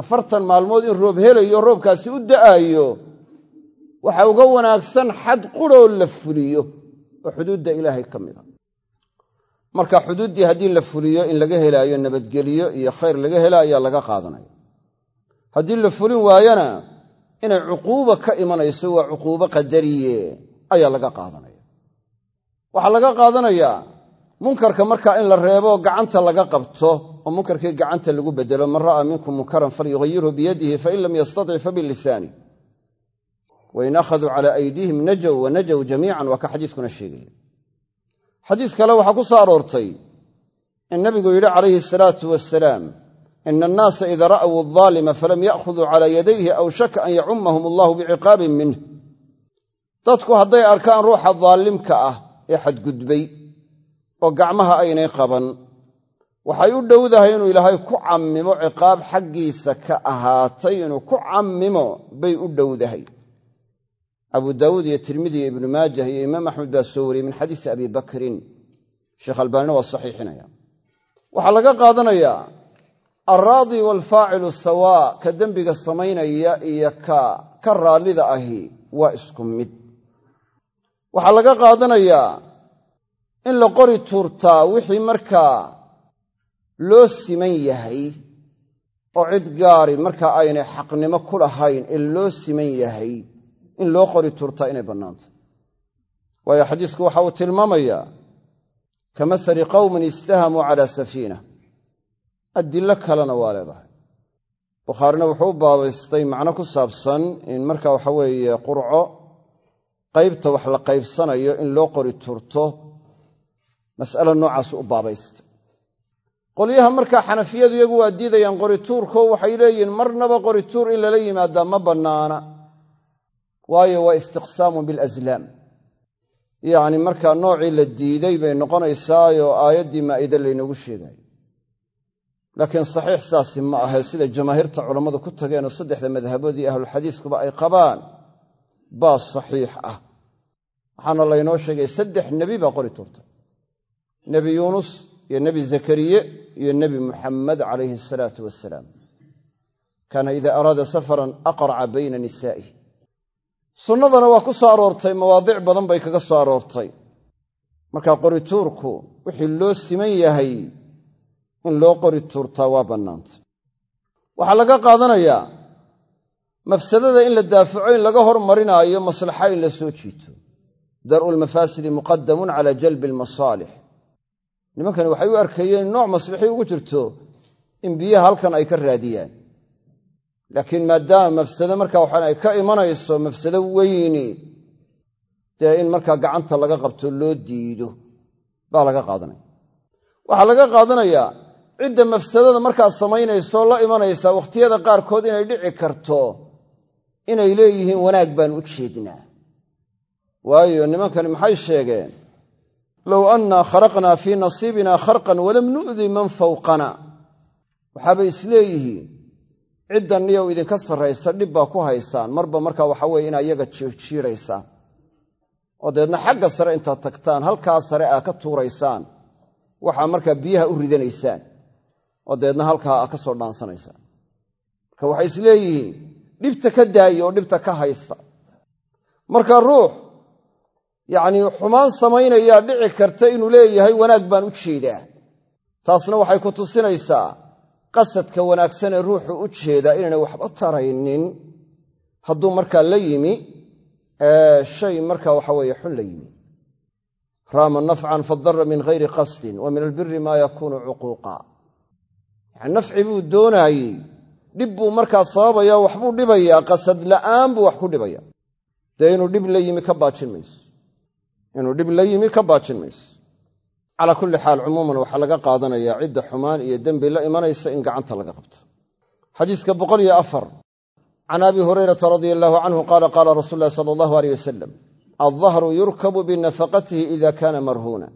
S1: afartan maalmood in roob helayo roobkaasi u da'aayo waxaa uga wanaagsan xad quroo la fuliyo oo xuduudda ilaahay ka mid a marka xuduuddii haddii la fuliyo in laga helaayo nabadgelyo iyo khayr laga hela ayaa laga qaadanaya. Haddii la fulin waayana inay cuquuba ka imanayso waa cuquubo qadariye ayaa laga qaadanaya. Waxaa laga qaadanayaa munkarka markaa in la reebo gacanta laga qabto oo munkarkii gacanta lagu bedelo man ra'aa minkum munkaran falyughayirhu biyadihi fain lam yastatic fabilisaani wain akhaduu cala aydiihim najow wa najow jamiican waa ka xadiiskuna sheegaya xadiis kale waxaa ku soo aroortay in nabigu yidhi calayhi asalaatu wasalaam ina annaasa ida ra'w aldaalima falam ya'khuduu cala yadayhi awshaka an yacumahum allahu biciqaabin minh dadku hadday arkaan ruuxa daalimka ah ee xadgudbay oo gacmaha aynay qaban waxay u dhowdahay inuu ilaahay ku cammimo ciqaab xaggiisa ka ahaatay inuu ku cammimo bay u dhowdahay. Abu daawuud iyo tirmidi iyo ibnu maajah iyo imaam axmed baa soo wariyey min xadiisi abi bakrin. Sheekh albaanina waa saxiixinaya. Waxaa laga qaadanayaa alraadi waalfaacilu sawaa ka dembiga samaynaya iyo ka raallida ahi waa isku mid. Waxaa laga qaadanayaa in la qori tuurtaa wixii markaa loo siman yahay oo cid gaari markaa aynay xaqnimo ku lahayn ee loo siman yahay in loo qori tuurtaa inay bannaantay waayo xadiisku waxa uu tilmaamayaa ka masali qowmin istahamuu calaa safiina. Adilo kalena waa leedahay. Bukhaarina wuxuu u baabaystay macno ku saabsan in marka waxa weeye qurco qaybta wax la qaybsanayo in loo qori turto mas'alo noocaasu u baabaystay qolyaha markaa xanafiyadu iyagu waa diidayaan qorituurko waxay leeyihiin marnaba qorituur in lala yimaadaa ma bannaana. Waayo waa istiqsaamu bilaslaam yacni markaa noocii la diiday bay noqonaysaayoo aayaddii maa'ide laynoogu sheegayo laakiin saxiix saasi ma ahe sida jamaahiirta culammadu ku tageenoo saddexda madhaboodii ahlulxadiiskuba ay qabaan. Baa saxiix ah. Waxaana laynoo sheegay saddex nebi baa qori turta nebi yuunus iyo nebi zakariye iyo nebi muxammed calayhi asalaatu wasalaam kaana ida araada safaran aqraca bayna nisaa'ih sunnadana waa ku soo aroortay mawaadic badan bay kaga soo aroortay. Marka qorituurku wixii loo siman yahay in loo qori tuurtaa waa bannaantay. Waxaa laga qaadanayaa mafsadada in la daafaco in laga hormarinaayo maslaxa in la soo jiito. Dar'u lmafaasidi muqadamun cala jalbi almasaalix nimankani waxay u arkayeen nooc maslixii ugu jirto in biyaha halkan ay ka raadiyaan. Laakiin maadaama mafsado markaa waxaan ay ka imanayso mafsado weyni dee in markaa gacanta laga qabto loo diido baa laga qaadanaya. Waxaa laga qaadanayaa cidda mafsadada markaa samaynaysoo la imanaysa wakhtiyada qaarkood inay dhici karto inay leeyihiin wanaag baan u jeednaa. Waayo nimankani maxay sheegeen low annaa kharaqnaa fii nasiibina kharqan walam nu'di man fawqana waxaabay isleeyihiin ciddan niyow idinka sarraysa dhib baa ku haysaan marba markaa waxa weye inaa iyaga jiirjiiraysaan oo dabeedna xagga sare intaad tagtaan halkaa sare aa ka tuuraysaan waxaa markaa biyaha u ridanaysaan oo dabeedna halkaa aa ka soo dhaansanaysaan marka waxay isleeyihiin dhibta ka daaya oo dhibta ka haysta marka ruux yacnii xumaan samaynayaa dhici karta inuu leeyahay wanaag baan u jeedaa. Taasna waxay ku tusinaysaa qasadka wanaagsanee ruuxu u jeedaa inaynay waxba taraynin. Hadduu markaa la yimi shay markaa waxa weeye xun la yimi. Raama nafcan fadara min hayri qasdin wa min albiri maa yakuunu cuquuqa yani nafci buu doonaayey dhib buu markaa sababaya waxbuu dhibayaa qasad la'aan buu wax ku dhibaya dee inuu dhib la yimi ka baajin mayso inuu dhib la yimi ka baajin mayso. Calaa kulli xaal cumuuman waxaa laga qaadanayaa cidda xumaan iyo dembi la imanaysa in gacanta laga qabto. Xadiiska can abi hurayrata radia allahu canhu qaala qaala rasuul ulahi sala allahu aleyh wasalam aldahru yurkabu binafaqatihi ida kaana marhuuna.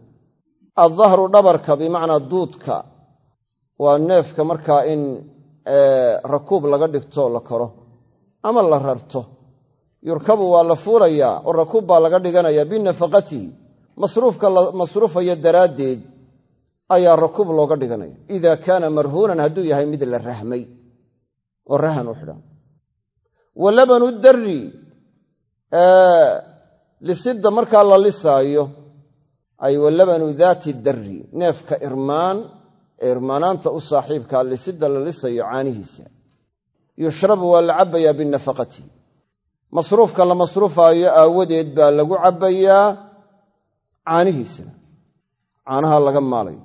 S1: Aldahru dhabarka bimacnaa duudka waa neefka markaa in rakuub laga dhigto la koro ama la rarto yurkabu waa la fuulayaa oo rakuub baa laga dhiganaya binafaqatihi masruufka la masruufayo daraaddeed ayaa rakuub looga dhiganaya. Ida kaana marhuunan hadduu yahay mid la rahmay oo rahan u xidhan. Wa labanu darri lisidda markaa la lisaayo ay wa labanu daati darri neefka irmaan ee irmaanaanta u saaxiibkaa lisidda la lisayo caanihiisa. Yushrabu waa la cabbayaa binafaqati masruufka la masruufaayo aawadeed baa lagu cabbayaa caanihiisana caanaha laga maalayo.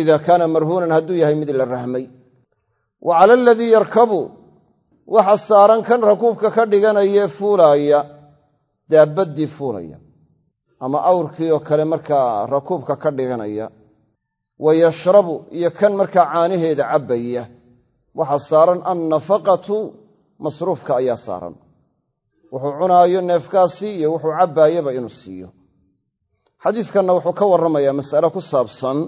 S1: Ida kaana marhuunan hadduu yahay mid la rahmay. Wa cala aladii yarkabu waxa saaran kan rakuubka ka dhiganayee fuulaaya daabaddii fuulaya. Ama awrkii oo kale markaa rakuubka ka dhiganaya wa yashrabu iyo kan markaa caanaheeda cabbaya. Waxa saaran annafaqatu masruufka ayaa saaran wuxuu cunaayo neefkaasi iyo wuxuu cabbaayaba inuu siiyo. Xadiiskanna wuxuu ka warramayaa mas'ale ku saabsan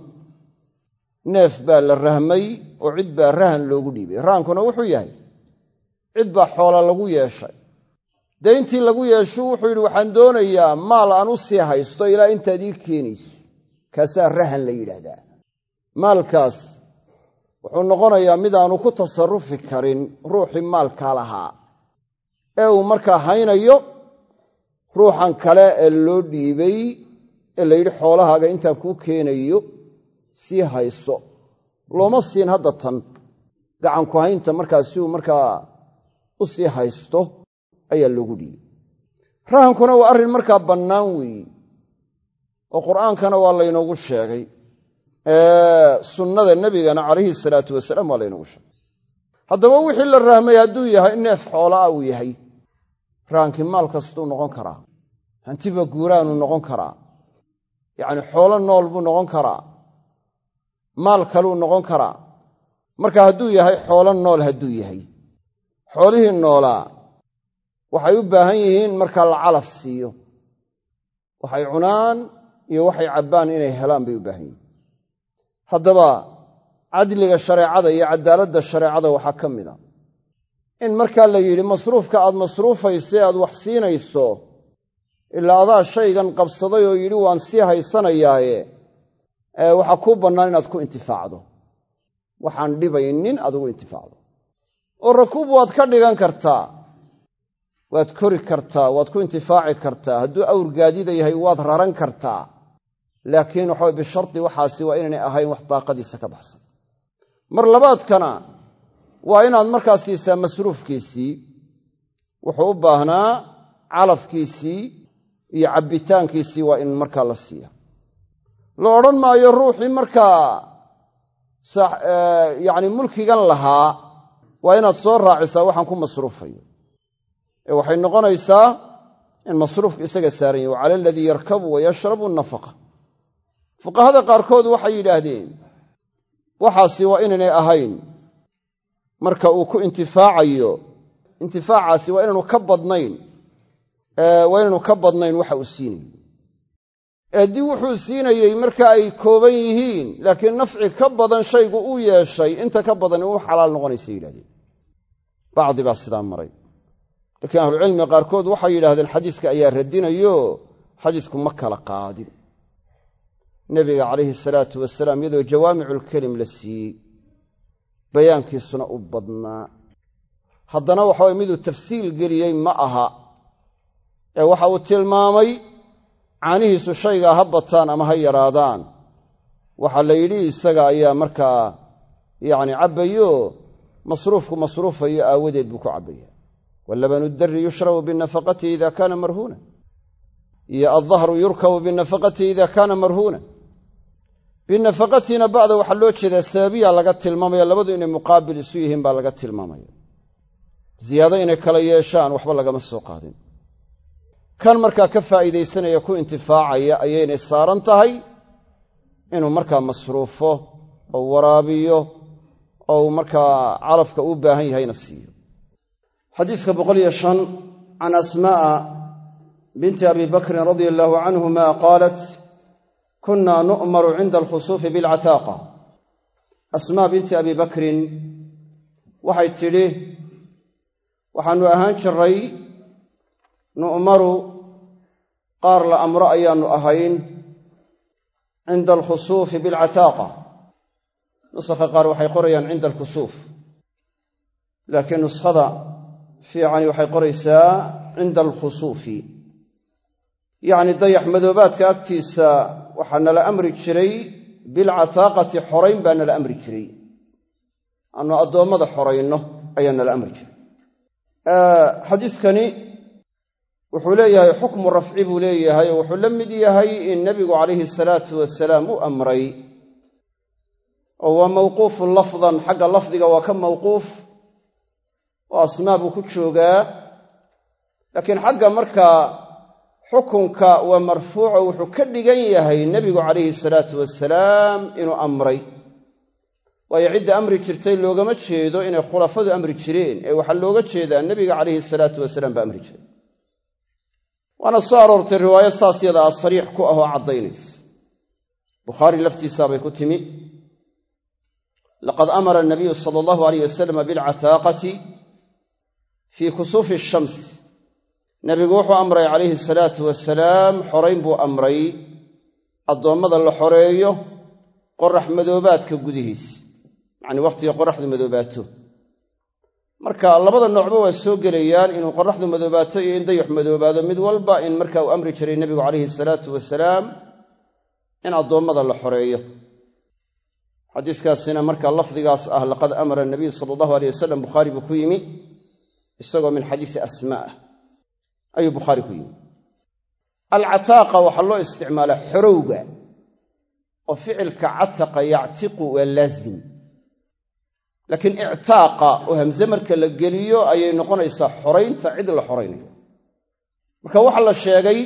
S1: neef baa la rahmay oo cid baa rahan loogu dhiibay. Rahankuna wuxuu yahay cid baa xoola lagu yeeshay. Dee intii lagu yeeshu wuxuu yidhi waxaan doonayaa maal aan u sii haysto ilaa intaad ii keenayso. Kaasaa rahan la yidhaahdaa. Maalkaas wuxuu noqonayaa mid aanu ku tasarufi karin ruuxii maalkaa lahaa ee uu markaa haynayo ruuxan kale ee loo dhiibay ee la yidhi xoolahaaga intaan kuu keenayo sii hayso. Looma siin hadda tan. Gacanku haynta markaa si uu markaa u sii haysto ayaa loogu dhiibay. Rahankuna waa arrin markaa bannaan weeye oo qur'aankana waa laynoogu sheegay. Sunnada nebigana calayhi salaatu wasalaam waa laynagu sheegay. Haddaba wixii la rahmay hadduu yahay neef xoolaa uu yahay raankii maal kastuu noqon karaa. Hantiba guuraanuu noqon karaa. Yacni xoolo nool buu noqon karaa. Maal kaluu noqon karaa. Marka hadduu yahay xoolo nool hadduu yahay. Xoolihii noolaa waxay u baahan yihiin markaa la calaf siiyo. Waxay cunaan iyo waxay cabbaan inay helaan bay u baahan yihiin. Haddaba cadliga shareecada iyo cadaaladda shareecada waxaa ka mid a in markaa la yidhi masruufka aad masruufayse aad wax siinayso ilaa adaa shaygan qabsaday oo yidhi waan sii haysanayaaye waxaa kuu bannaan inaad ku intifaacdo. Waxaan dhibaynin aad ugu intifaacdo. Oo rakuub waad ka dhigan kartaa waad kori kartaa waad ku intifaaci kartaa hadduu awr gaadida yahay waad raran kartaa. Laakiin waxawa bishardi waxaasi waa inaynay ahayn wax daaqadiisa ka baxsan. Mar labaadkana waa inaad markaa siisaa masruufkiisii wuxuu u baahnaa calafkiisii iyo cabbitaankiisii waa in markaa la siiya la odhan maayo ruuxii markaa yacni mulkigan lahaa waa inaad soo raacisaa waxaan ku masruufayo. Ee waxay noqonaysaa in masruufka isaga saaran yahy wa cala aladii yarkabu wa yashrabu nafaqa. Fuqahada qaarkood waxay yidhaahdeen waxaasi waa inaynay ahayn marka uu ku intifaacayo intifaacaasi waa inaanu ka badnayn waa inaanu ka badnayn waxa uu siinayo. Eeddii wuxuu siinayey marka ay kooban yihiin laakiin nafci ka badan shaygu uu yeeshay inta ka badan u xalaal noqonaysa yidhahdeen. Bacdi baa sidaa maray. Laakiin ahlucilmiga qaarkood waxay yidhahdeen xadiiska ayaa radinayo xadiisku ma kala qaadin. Nebiga calayhi salaatu wasalaam iyadoo jawaamiculkelim la siiyey bayaankiisuna u badnaa. Haddana waxaway miduu tafsiil geliyey ma aha. Ee waxa uu tilmaamay caanihiisu shaygaa ha bataan ama ha yaraadaan. Waxaa la yidhi isaga ayaa markaa yacni cabbayo masruufku masruufayo aawadeed buu ku cabbaya walabanu dari yushrabu binafaqatihi ida kaana marhuuna. Iyo aldahru yurkabu binafaqatihi ida kaana marhuuna binafaqatiina ba'da waxaa loo jeedaa sababiya laga tilmaamaya labadu inay muqaabil isu yihiin baa laga tilmaamaya. Ziyaado inay kala yeeshaan waxba lagama soo qaadin. Kan markaa ka faa'iidaysanaya ku intifaacaya ayaynay saaran tahay inuu markaa masruufo oo waraabiyo oo uu markaa calafka u baahan yahayna siiyo. Xadiiska boqoliyo shan can asma'a binti abi bakrin radia allaahu canhuma qaalat kunna nu'maru cinda alkhusuufi bilcataaqa. Asmaa binti abi bakrin waxay tidhi waxaannu ahaan jiray nu'maru qaar la amro ayaannu ahayn cinda alkhusuufi bilcataaqa. Nusakha qaar waxay qorayaan cinda alkusuuf laakiin nuskhada fiicani waxay qoraysaa cinda alkhusuufi yacni dayax madoobaadka agtiisa waxaa nala amri jiray bilcataaqati xorayn baa nala amri jiray. Aanu addoommada xorayno ayaa nala amri jiray. Xadiiskani wuxuu leeyahay xukmu rafci buu leeyahay oo wuxuu la mid yahay in nebigu calayhi salaatu wasalaam u amray. Oo waa mawquufun lafdan xagga lafdiga waa ka mawquuf oo asmaa buu ku joogaa. Laakiin xagga markaa xukunka waa marfuuco wuxuu ka dhigan yahay nebigu calayhi salaatu wasalaam inuu amray. Waayo cidda amri jirtay loogama jeedo inay khulafadu amri jireen. Ee waxaa looga jeedaa nebiga calayhi salaatu wasalaam baa amri jiray. Waana soo aroortay riwaayo saas yada ah sariix ku ah oo caddaynaysa. Bukhaari laftiisaabay ku timi. Laqad amara anabiyu sala allahu alayh wasalama bilcataaqati fii kusuufi shams nebigu wuxuu amray calayhi salaatu wasalaam xorayn buu amray. Addoommada la xoreeyo qorax madoobaadka gudihiis. Yacnii wakhtiga qoraxdu madoobaato. Marka labada noocba waa soo gelayaan inuu qoraxdu madoobaato iyo in dayax madoobaado. Mid walba in marka uu amri jiray nebigu calayhi salaatu wasalaam in addoommada la xoreeyo. Xadiiskaasina marka lafdigaas ah laqad amara nabiyu sala allahu aleyh wasalam bukhaari buu ku yimi isagoo min xadiisi asmaa. ah ayuu bukhaari ku yimi alcataaqa waxaa loo isticmaalaa xorowga oo ficilka cataqa yactiqu waa laazim. Laakiin ictaaqa oo hamse marka la geliyo ayay noqonaysaa xoraynta cid la xoraynayo marka waxaa la sheegay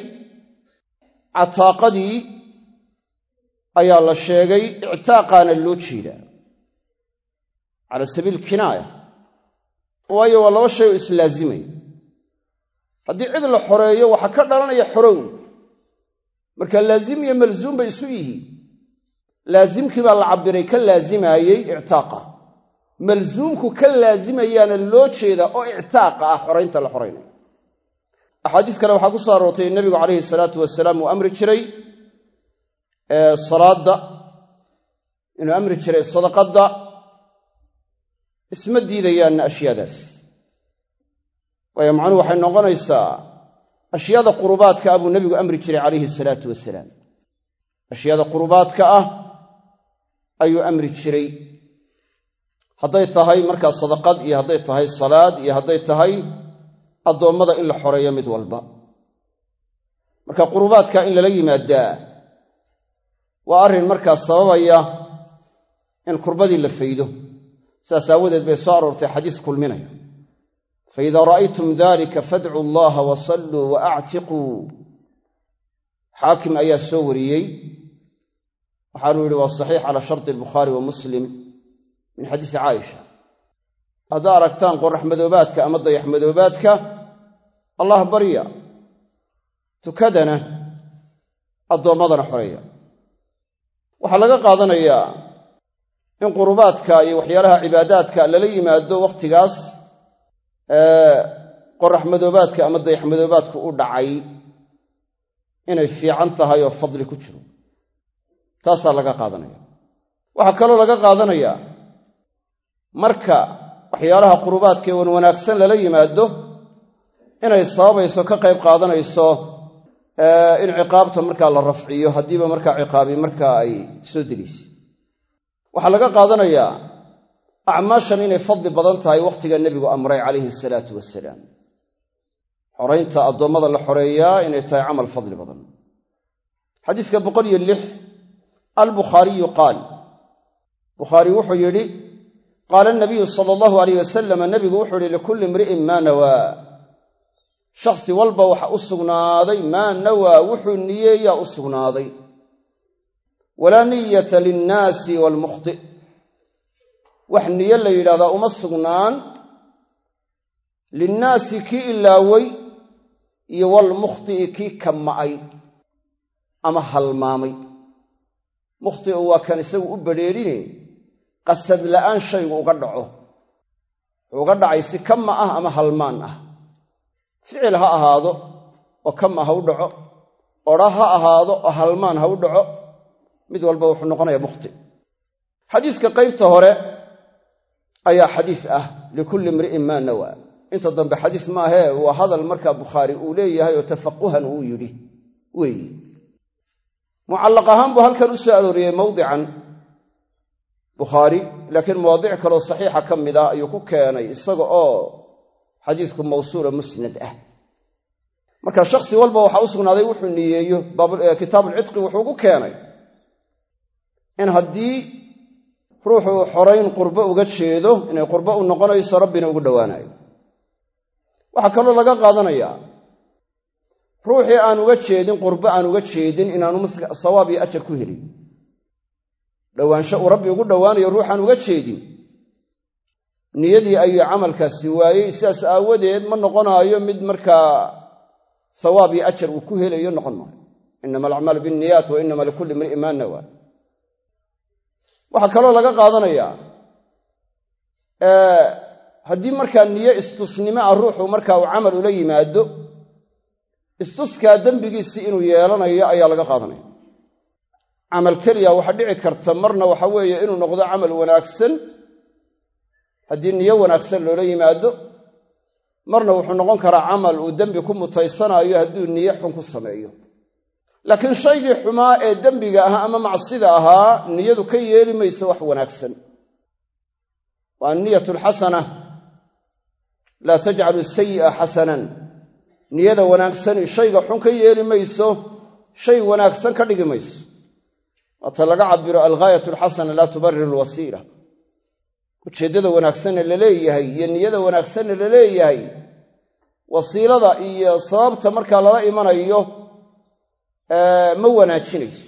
S1: cataaqadii ayaa la sheegay ictaaqaana loo jeedaa cala sabiil kinaaya. Waayo waa laba shay oo islaazimaya haddii cid la xoreeyo waxaa ka dhalanaya xorow. Marka laazim iyo malzuum bay isu yihiin. Laazimkii baa la cabbiray ka laazimaayey ictaaqa. Malzuumku ka laazimayaana loo jeedaa oo ictaaqa ah xoraynta la xoraynayo axaadiis kale waxaa ku soo aroortay in nabigu calayhi salaatu wasalaam uu amri jiray salaadda inuu amri jiray sadaqadda isma diidayaanna ashyaadaas waayo macnuhu waxay noqonaysaa ashyaada qurubaadka ah buu nebigu amri jiray calayhi salaatu wasalaam. Ashyaada qurubaadka ah ayuu amri jiray. Hadday tahay markaa sadaqad iyo hadday tahay salaad iyo hadday tahay addoommada in la xoreeyo mid walba. Marka qurubaadka in lala yimaadaa waa arrin markaa sababaya in kurbadii la faydo. Saas aawadeed bay soo aroortay xadiis kulminaya fa idaa ra'aytum dalika fadcu allaha wa salluu wa actiquu xaakim ayaa soo wariyey waxaanuu yidhi waa saxiix calaa sharti albukhaari wa muslim min xadiisi caaisha haddaa aragtaan qoraxmadoobaadka ama dayaxmadoobaadka allah barya tukadana addoommadana xoreeya waxaa laga qaadanayaa in qurubaadka iyo waxyaalaha cibaadaadka lala yimaado wakhtigaas qoraxmadoobaadka ama dayaxmadoobaadku u dhacay inay fiican tahay oo fadli ku jiro. Taasaa laga qaadanaya. Waxaa kaloo laga qaadanayaa marka waxyaalaha qurubaadka ee wan wanaagsan lala yimaado inay sababayso ka qayb qaadanayso in ciqaabta markaa la rafciyo haddiiba markaa ciqaabi markaa ay soo degayso waxaa laga qaadanayaa acmaashan inay fadli badan tahay wakhtiga nebigu amray calayhi salaatu wasalaam. Xoraynta addoommada la xoreeyaa inay tahay camal fadli badan. Xadiiska albukhaariyu qaal bukhaari wuxuu yidhi qaala nabiyu sala allahu alayh wasalam nebigu wuxuu yihi likulli imri'in maa nawaa shakhsi walba waxa u sugnaaday maa nawaa wuxuu niyeeyaa u sugnaaday. Walaa niyata linnaasi waalmukhti wax niyo la yidhahdaa uma sugnaan. Linnaasi kii ilaaway iyo walmukhti'i kii kama'ay ama halmaamay. Mukhti'u waa kan isagu u badrheerine qasad la'aan shaygu uga dhaco. Wuxuu uga dhacay si kama ah ama halmaan ah. Ficil ha ahaado oo kama ha u dhaco odha ha ahaado oo halmaan ha u dhaco mid walba wuxuu noqonayaa mukhti. Xadiiska qaybta hore ayaa xadiis ah likulli imri'in maa nawaa inta dambe xadiis maahee waa hadal markaa bukhaari uu leeyahay oo tafaquhan uu yidhi. Weeyi mucallaq ahaan buu halkan u soo arooriyey mawdican bukhaari laakiin mawaadic kaleo saxiixa ka mid ah ayuu ku keenay isaga oo xadiisku mawsuula musnad ah. Marka shakhsi walba waxaa u sugnaaday wuxuu niyeeyo kitaabuulcidqi wuxuu ku keenay in haddii ruuxuu xorayn qurbo uga jeedo inay qurbo u noqonayso rabbina ugu dhowaanayo waxaa kaloo laga qaadanayaa ruuxii aan uga jeedin qurbo aan uga jeedin inaanu sawaab iyo ajar ku helin. Dhowaansho uu rabbi ugu dhowaanayo ruuxaan uga jeedin. Niyadii ayuu camalkaasi waayey sidaas aawadeed ma noqonaayo mid markaa sawaab iyo ajar uu ku helayo noqon maayo. Inama alacmaalu binniyaat wa inama likulli imri'in maa nawaa waxaa kaloo laga qaadanayaa haddii markaa niyo istusnimo ah ruuxu markaa uu camal ula yimaado istuskaa dembigiisii inuu yeelanayo ayaa laga qaadanaya. Camal keliya waxaa dhici karta marna waxa weeye inuu noqdo camal wanaagsan. Haddii niyo wanaagsan loola yimaado marna wuxuu noqon karaa camal uu dembi ku mutaysanaayo hadduu niyo xun ku sameeyo laakiin shaygii xumaa ee dembiga ahaa ama macsida ahaa niyadu ka yeeli mayso wax wanaagsan. Wa anniyatu alxasana laa tajcalu sayi'a xasanan. Niyada wanaagsani shayga xun ka yeeli mayso shay wanaagsan ka dhigi mayso. Waata laga cabiro alghaayat alxasana laa tubarir alwasiila ujeeddada wanaagsanna la leeyahay iyo niyada wanaagsanna la leeyahay wasiilada iyo sababta markaa lala imanayo ma wanaajinayso.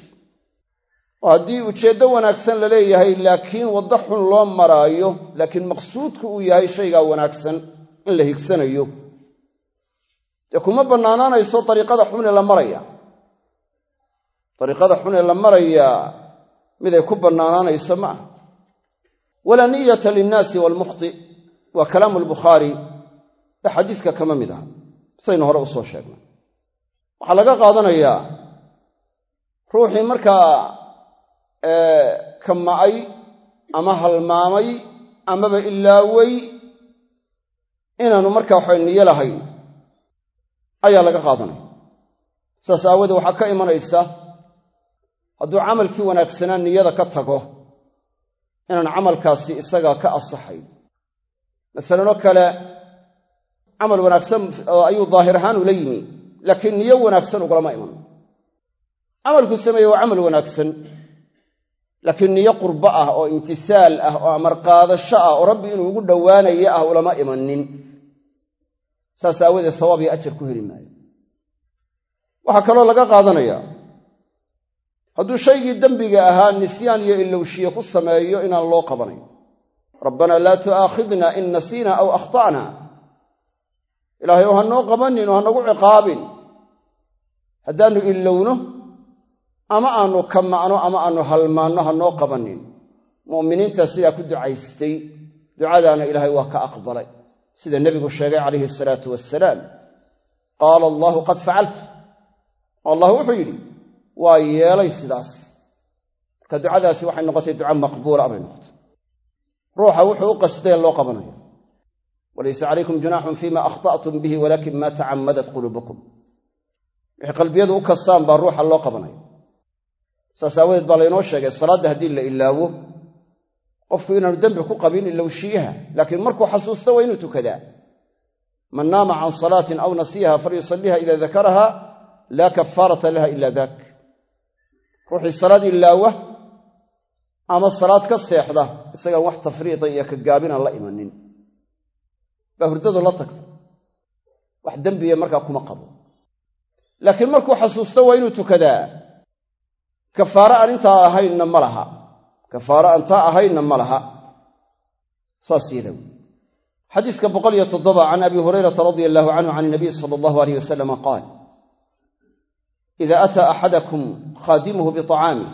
S1: Oo haddii ujeeddo wanaagsan la leeyahay laakiin waddo xun loo maraayo laakiin maqsuudku uu yahay shaygaa wanaagsan in la higsanayo. Dee kuma bannaanaanayso dariiqada xun ee la maraya. Dariiqada xun ee la marayaa miday ku bannaanaanayso ma aha. Walaa niyata linnaasi waalmukhti waa kalaamu albukhaari ee xadiiska kama mid aha. Saynu hore u soo sheegnay. Waxaa laga qaadanayaa ruuxii markaa kama'ay ama halmaamay amaba ilaaway inaanu markaa waxay niyo lahayn ayaa laga qaadanaya saas aawoodee waxaa ka imanaysa hadduu camalkii wanaagsanaa niyada ka tago inaan camalkaasi isagaa ka asaxayn masalanoo kale camal wanaagsan ayuu daahir ahaan ula yimi laakiin niyo wanaagsan ugulama iman camalku sameeye waa camal wanaagsan. Laakiin niyo qurbo ah oo imtisaal ah oo amarqaadasho ah oo rabbi inuu ugu dhowaanayo ah ulama imanin saas aawadeed sawaab iyo ajar ku heli maayo. Waxaa kaloo laga qaadanayaa hadduu shaygii dembiga ahaa nisyaan iyo ilowshiye ku sameeyo inaan loo qabanayn. Rabbanaa laa tu'aakhidna in nasiina aw akhta'na. Ilaahay oo ha noo qabanin oo ha nagu ciqaabin. Haddaannu ilowno ama aanu kama'no ama aanu halmaanno ha noo qabanin. Mu'miniinta sidaa ku ducaystay ducadaana ilaahay waa ka aqbalay. Sida nebigu sheegay calayhi asalaatu wasalaam qaala allaahu qad facaltu allah wuxuu yidhi waa yeelay sidaas. Marka ducadaasi waxay noqotay duca maqbuula bay noqotay. Ruuxa wuxuu u qasdee loo qabanaya walaysa calaykum junaaxun fima akhta'tum bihi walakin ma tacammadat quluubukum. Wixii qalbiyadu u kastaan baa ruuxa loo qabanaya saas aawadeed baa laynoo sheegay salaadda haddii la ilaawo qofku inaanu dembi ku qabin ilowshiyaha laakiin markuu xasuusto waa inuu tukadaa. Man naama can salaatin aw nasiyaha falyusalliha ida dakaraha laa kafaarata laha ila dak ruuxii salaad ilaawa ama salaad ka seexda isagaan wax tafriida iyo ka gaabinaan la imanin. Baa hurdadu la tagta wax dembiya markaa kuma qabo. Laakiin markuu xasuusto waa inuu tukadaa kafaare aan ahaynna ma laha. Kafaare aan ahaynna ma laha. Saas yada wy boqol iyo toddoba can abi hurayrata radia allahu canhu can inabiy sala allahu aleyh wasalama qaal ida ataa axadakum khaadimuhu biacaamih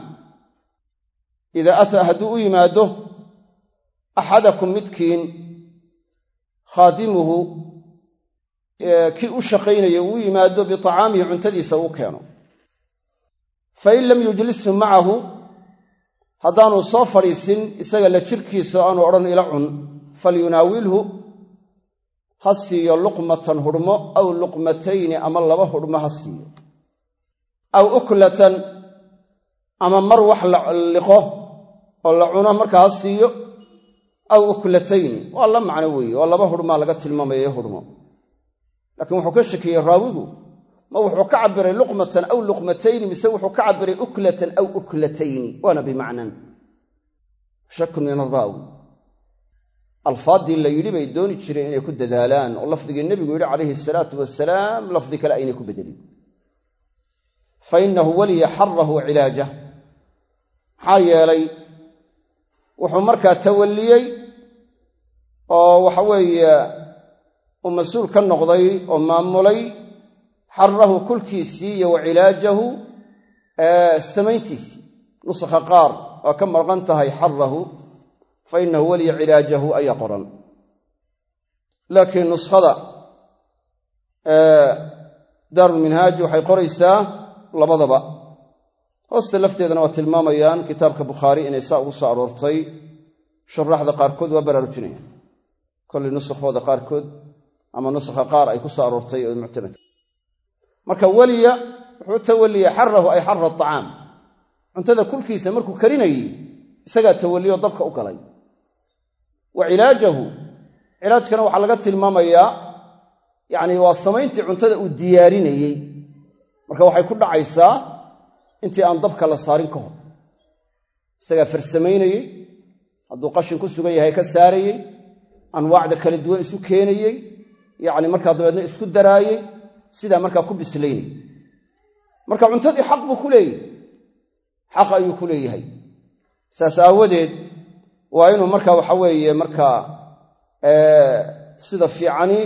S1: ida ataa hadduu u yimaado axadakum midkiin khaadimuhu kii u shaqaynaya uu yimaado biacaamihi cuntadiisa uu keeno fain lam yujlishu macahu haddaanu soo fadhiisin isaga la jirkiisa aanu odhan ila cun falyunaawilhu ha siiyo luqmatan hudhmo aw luqmatayni ama laba hudhmo ha siiyo aw uklatan ama mar wax liqo oo la cuno markaa ha siiyo aw uklatayni waa la macno weeye waa laba hudhmaa laga tilmaamaya hudhmo laakiin wuxuu ka shakiyey raawigu ma wuxuu ka cabiray luqmatan aw luqmatayni mise wuxuu ka cabiray uklatan aw uklatayni. Waana bimacnan. Shakun min araawi alfaaddii la yidhi bay dooni jireen inay ku dadaalaan oo lafdigii nebigu yidhi calayhi salaatu wasalaam lafdi kale aynay ku bedelin. Fa innahu waliya xarahu cilaajah maxaa yeelay wuxuu markaa tawalliyey oo waxa weeye uu mas'uul ka noqday oo maamulay xarahu kulkiisii iyo wa cilaajahu samayntiisii nusakha qaar waa ka maqan tahay xarahu fa inahu waliya cilaajahu ayaa qoran laakiin nuskhada daarulminhaaj waxay qoraysaa labadaba. Hoosta lafteedana waa tilmaamayaan kitaabka bukhaari inay saa ugu soo aroortay. Shuraaxda qaarkood waa baraarujinayaan kollay nusakhooda qaarkood ama nusakha qaar ay ku soo aroortay oo muctamad marka weliya wuxuu tawaliyey xarahu ay xara acaam cuntada kulkiisa markuu karinayey isagaa tawaliyoo dabka u galay. Wa cilaajahu cilaajkana waxaa laga tilmaamayaa yacni waa samayntii cuntada uu diyaarinayey marka waxay ku dhacaysaa intii aan dabka la saarin ka hor. Isagaa farsamaynayey hadduu qashin ku sugan yahay ka saarayey anwaacda kala duwan isu keenayey yacni markaa dabeedna isku daraayey sidaa markaa ku bislaynayey marka cuntadii xaq buu ku leeyahy xaq ayuu ku leeyahay. Saas aawadeed waa inuu marka waxa weeye markaa sida fiicani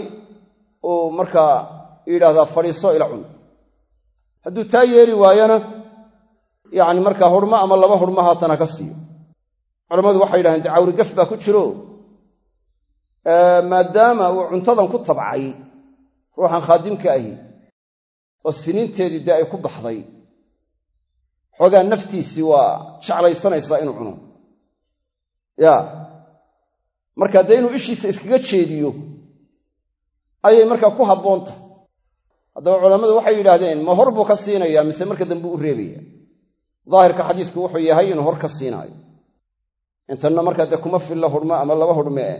S1: uu markaa yidhahdaa fadhiiso ila cun. Hadduu taa yeeli waayona yacni markaa hurmo ama laba hurmo haatana ka siiyo. Culammadu waxay yidhahdeen de cawri gaf baa ku jiro. Maadaama uu cuntadan ku tabcay ruuxan khaadimka ahi oo siniinteedii dee ay ku baxday xoogaa naftiisii waa jeclaysanaysaa inuu cuno. Ya marka dee inuu ishiisa iskaga jeediyo ayay markaa ku habboonta. Haddaba culammadu waxay yidhaahdeen ma hor buu ka siinayaa mise marka dambe u reebaya? Daahirka xadiisku wuxuu yahay inuu hor ka siinaayo. Intanna markaa dee kuma filla hurmo ama laba hurmee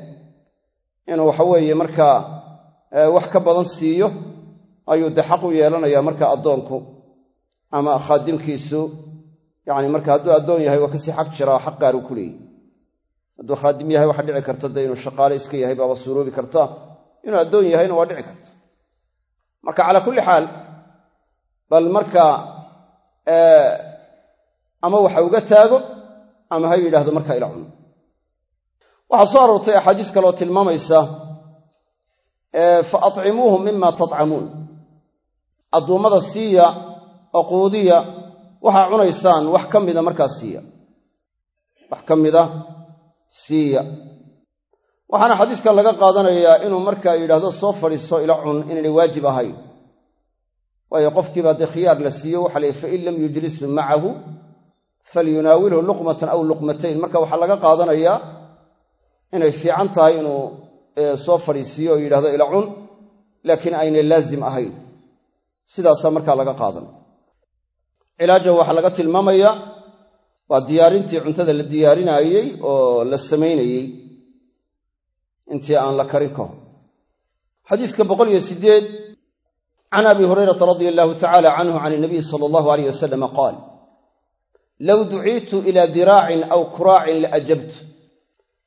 S1: inuu waxaweeye markaa wax ka badan siiyo ayuu dee xaq u yeelanayaa marka addoonku ama khaadimkiisu. Yani marka hadduu addoon yahay waa ka sii xaq jiraa xaq gaaruu ku leeyahy hadduu khaadim yahay waxaa dhici karta dee inuu shaqaale iska yahay baaba suuroobi karta. Inuu addoon yahayna waa dhici karta. Marka calaa kulli xaal bal marka ama waxa uga taago ama ha yidhaahdo marka ila cuno waxaa soo aroortay axaadiis kaleoo tilmaamaysa fa atcimuuhum mima tatcamuun. Addoommada siiya oo quudiya waxaa cunaysaan wax ka mida markaa siiya. Wax ka mida siiya. Waxaana xadiiska laga qaadanayaa inuu markaa yidhaahdo soo fadhiiso ila cun inaynay waajib ahayn. Waayo qofkiibaa dee khiyaar la siiyo waxa la fain lam yujlisu macahu falyunaawilhu luqmatan aw luqmatayn. Marka waxaa laga qaadanayaa inay fiican tahay inuu soo fadhiisiiyo oo yidhahdo ila cun laakiin aynay laazim ahayn. Sidaasaa markaa laga qaadanaya cilaajahu waxaa laga tilmaamaya waa diyaarintii cuntada la diyaarinaayey oo la samaynayey intii aan la karin ka xadiiska boqol iyo sideed can abi hurayrata radia allahu tacala canhu can inabiy sala allahu aleyh wasalama qaal low duciitu ila diraacin aw kuraacin laajabtu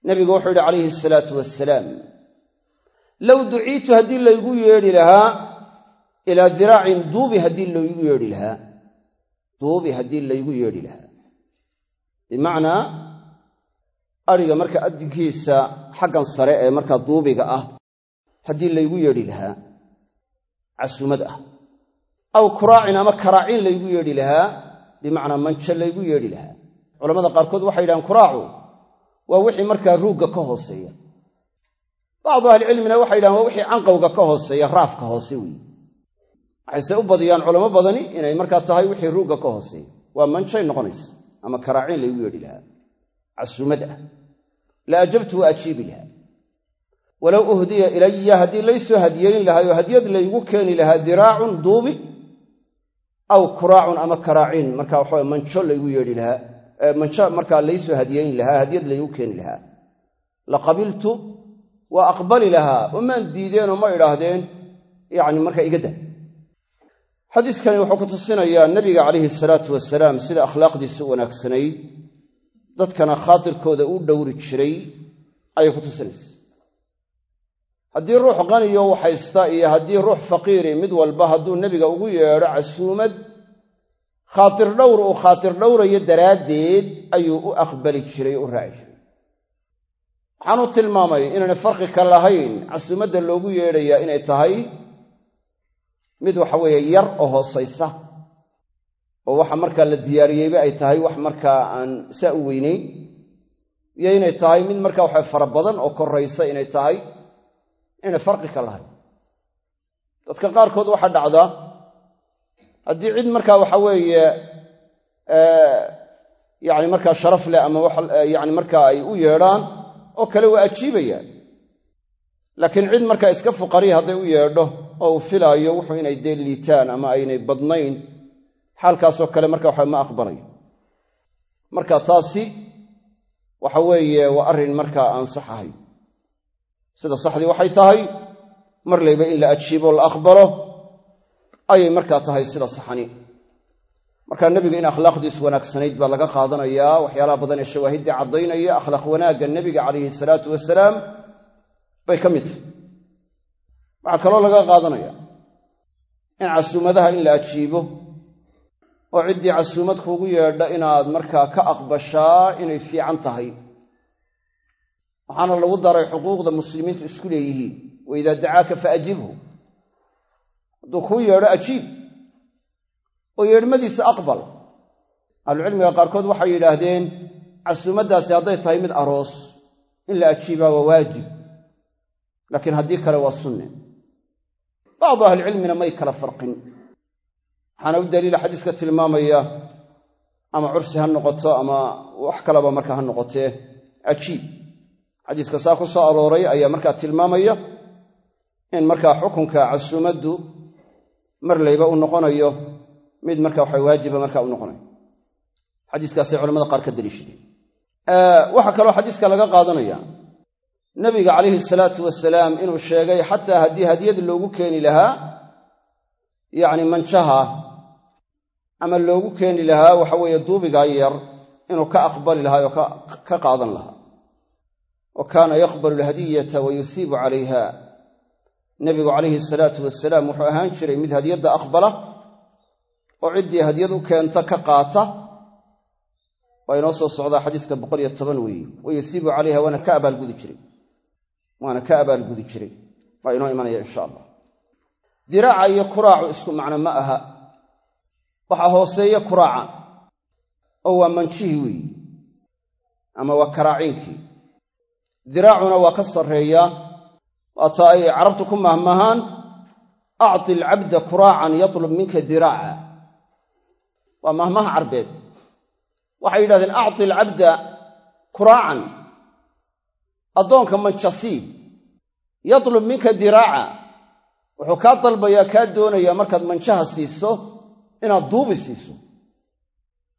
S1: nabigu wuxuu yidhi calayhi asalaatu wasalaam low duciitu haddii laygu yeedhi lahaa ilaa diraacin duubi haddii laygu yeedhi lahaa duubi haddii laygu yeedhi lahaa bimacnaa adhiga marka addinkiisa xaggan sare ee markaa duubiga ah haddii laygu yeedhi lahaa casuumad ah aw kuraacin ama karaacin laygu yeedhi lahaa bimacnaa manjo laygu yeedhi lahaa culamada qaarkood waxay yidhahaan kuraacu waa wixii markaa ruugga ka hooseeya bacdu ahlicilmina waxay yidhahan waa wixii canqowga ka hooseeya raafka hoose weeye. Waxayse u badiyaan culamo badani inay markaa tahay wixii ruugga ka hooseeya. Waa manjay noqonaysa ama karaacin laygu yeedhi lahaa. Casuumad ah. La ajabtu waa ajiibi lahaa. Walow uhdiya ilaya haddii laysoo hadiyeyn lahaayoo hadyad laygu keeni lahaa diraacun duubi aw kuraacun ama karaacin marka waxawa manjo laygu yeedhi lahaa. Manjo markaa laysoo hadiyeyn lahaa hadyad laygu keeni lahaa. La qabiltu waa aqbali lahaa umaan diideenoo ma idhaahdeen yacni marka iga da xadiiskani wuxuu ku tusinayaa nebiga calayhi salaatu wasalaam sida akhlaaqdiisu wanaagsanayd dadkana khaatirkooda u dhowri jiray ayay ku tusinaysa. Haddii ruux qaniyo waxaysta iyo haddii ruux faqiiri mid walba hadduu nebiga ugu yeedho casuumad khaatir dhowr uu khaatir dhowrayo daraaddeed ayuu u aqbali jiray o u raaci jiray waxaanuu tilmaamay inaanay farqi ka lahayn casuumadda loogu yeedhayaa inay tahay mid waxa weeye yar oo hoosaysa oo waxa markaa la diyaariyeyba ay tahay wax markaa aan saa u weynayn iyo inay tahay mid markaa waxa fara badan oo koraysa inay tahay inay farqi ka lahayn. Dadka qaarkood waxaa dhacda haddii cid markaa waxa weeye yani markaa sharaf leh ama yani markaa ay u yeedhaan oo kale waa ajiibayaan. Laakiin cid markaa iska fuqari hadday u yeedho oo uu filaayo wuxuu inay dee liitaan ama aynay badnayn xaalkaasoo kale marka waxa ma aqbalayo. Marka taasi waxa weeye waa arrin markaa aan sax ahayn sida saxdii waxay tahay mar layba in la ajiibo la aqbalo ayay markaa tahay sida saxani markaa nebiga in akhlaaqdiisu wanaagsanayd baa laga qaadanayaa waxyaalaha badan ee shawaahiddii caddaynaya akhlaaq wanaagga nebiga calayhi salaatu wasalaam bay ka mid. Tahy waxaa kaloo laga qaadanaya in casuumadaha in la ajiibo oo ciddii casuumad kuugu yeedha inaad markaa ka aqbashaa inay fiican tahay. Waxaana lagu daray xuquuqda muslimiintu isku leeyihiin wa idaa dacaaka fa ajibhu. Hadduu kuu yeedho ajiib oo yeedhmadiisa aqbal. Ahlucilmiga qaarkood waxay yidhaahdeen casuumaddaasi hadday tahay mid aroos in la ajiibaa waa waajib. Laakiin haddii kale waa sunne. Bacdu ahlicilmina may kala farqin. Waxaana u daliila xadiiska tilmaamaya ama cursi ha noqoto ama wax kalaba markaa ha noqotee ajiib. Xadiiska saa ku soo arooray ayaa markaa tilmaamaya in markaa xukunka casuumaddu mar layba u noqonayo mid marka waxa waajiba marka u noqonayo xadiiskaasay culamada qaar ka daliishadeen. Waxaa kaloo xadiiska laga qaadanaya nabiga calayhi salaatu wasalaam inuu sheegay xataa haddii hadiyad loogu keeni lahaa yacni manjaha ama loogu keeni lahaa waxa weeye duubigaa yar inuu ka aqbali lahaa oo ka qaadan lahaa. Wa kaana yaqbalu alhadiyata wa yusiibu calayha. Nebigu calayhi salaatu wasalaam wuxuu ahaan jiray mid hadiyadda aqbala oo ciddii hadyad u keenta ka qaata waa inoo soo socdaa xadiiska boqol iyo toban weeye wa yusiibu calayha waana ka abaalgudi jiray. Waana ka abaalgudi jiray. Waa inoo imanaya insha allah. Diraaca iyo kuraacu isku macno ma aha. Waxaa hooseeya kuraaca oo waa manjihii weeye ama waa karaaciinkii. Diraacuna waa ka sarreeyaa waata ay carabtu ku mahmahaan acti alcabda kuraacan yatlub minka diraaca waa mahmaha carbeed. Waxay yidhahdeen acti alcabda kuraacan addoonka manjasii yatlub minka diraaca wuxuu kaa dalbayaa kaa doonayaa markaad manjaha siiso inaad duubi siiso.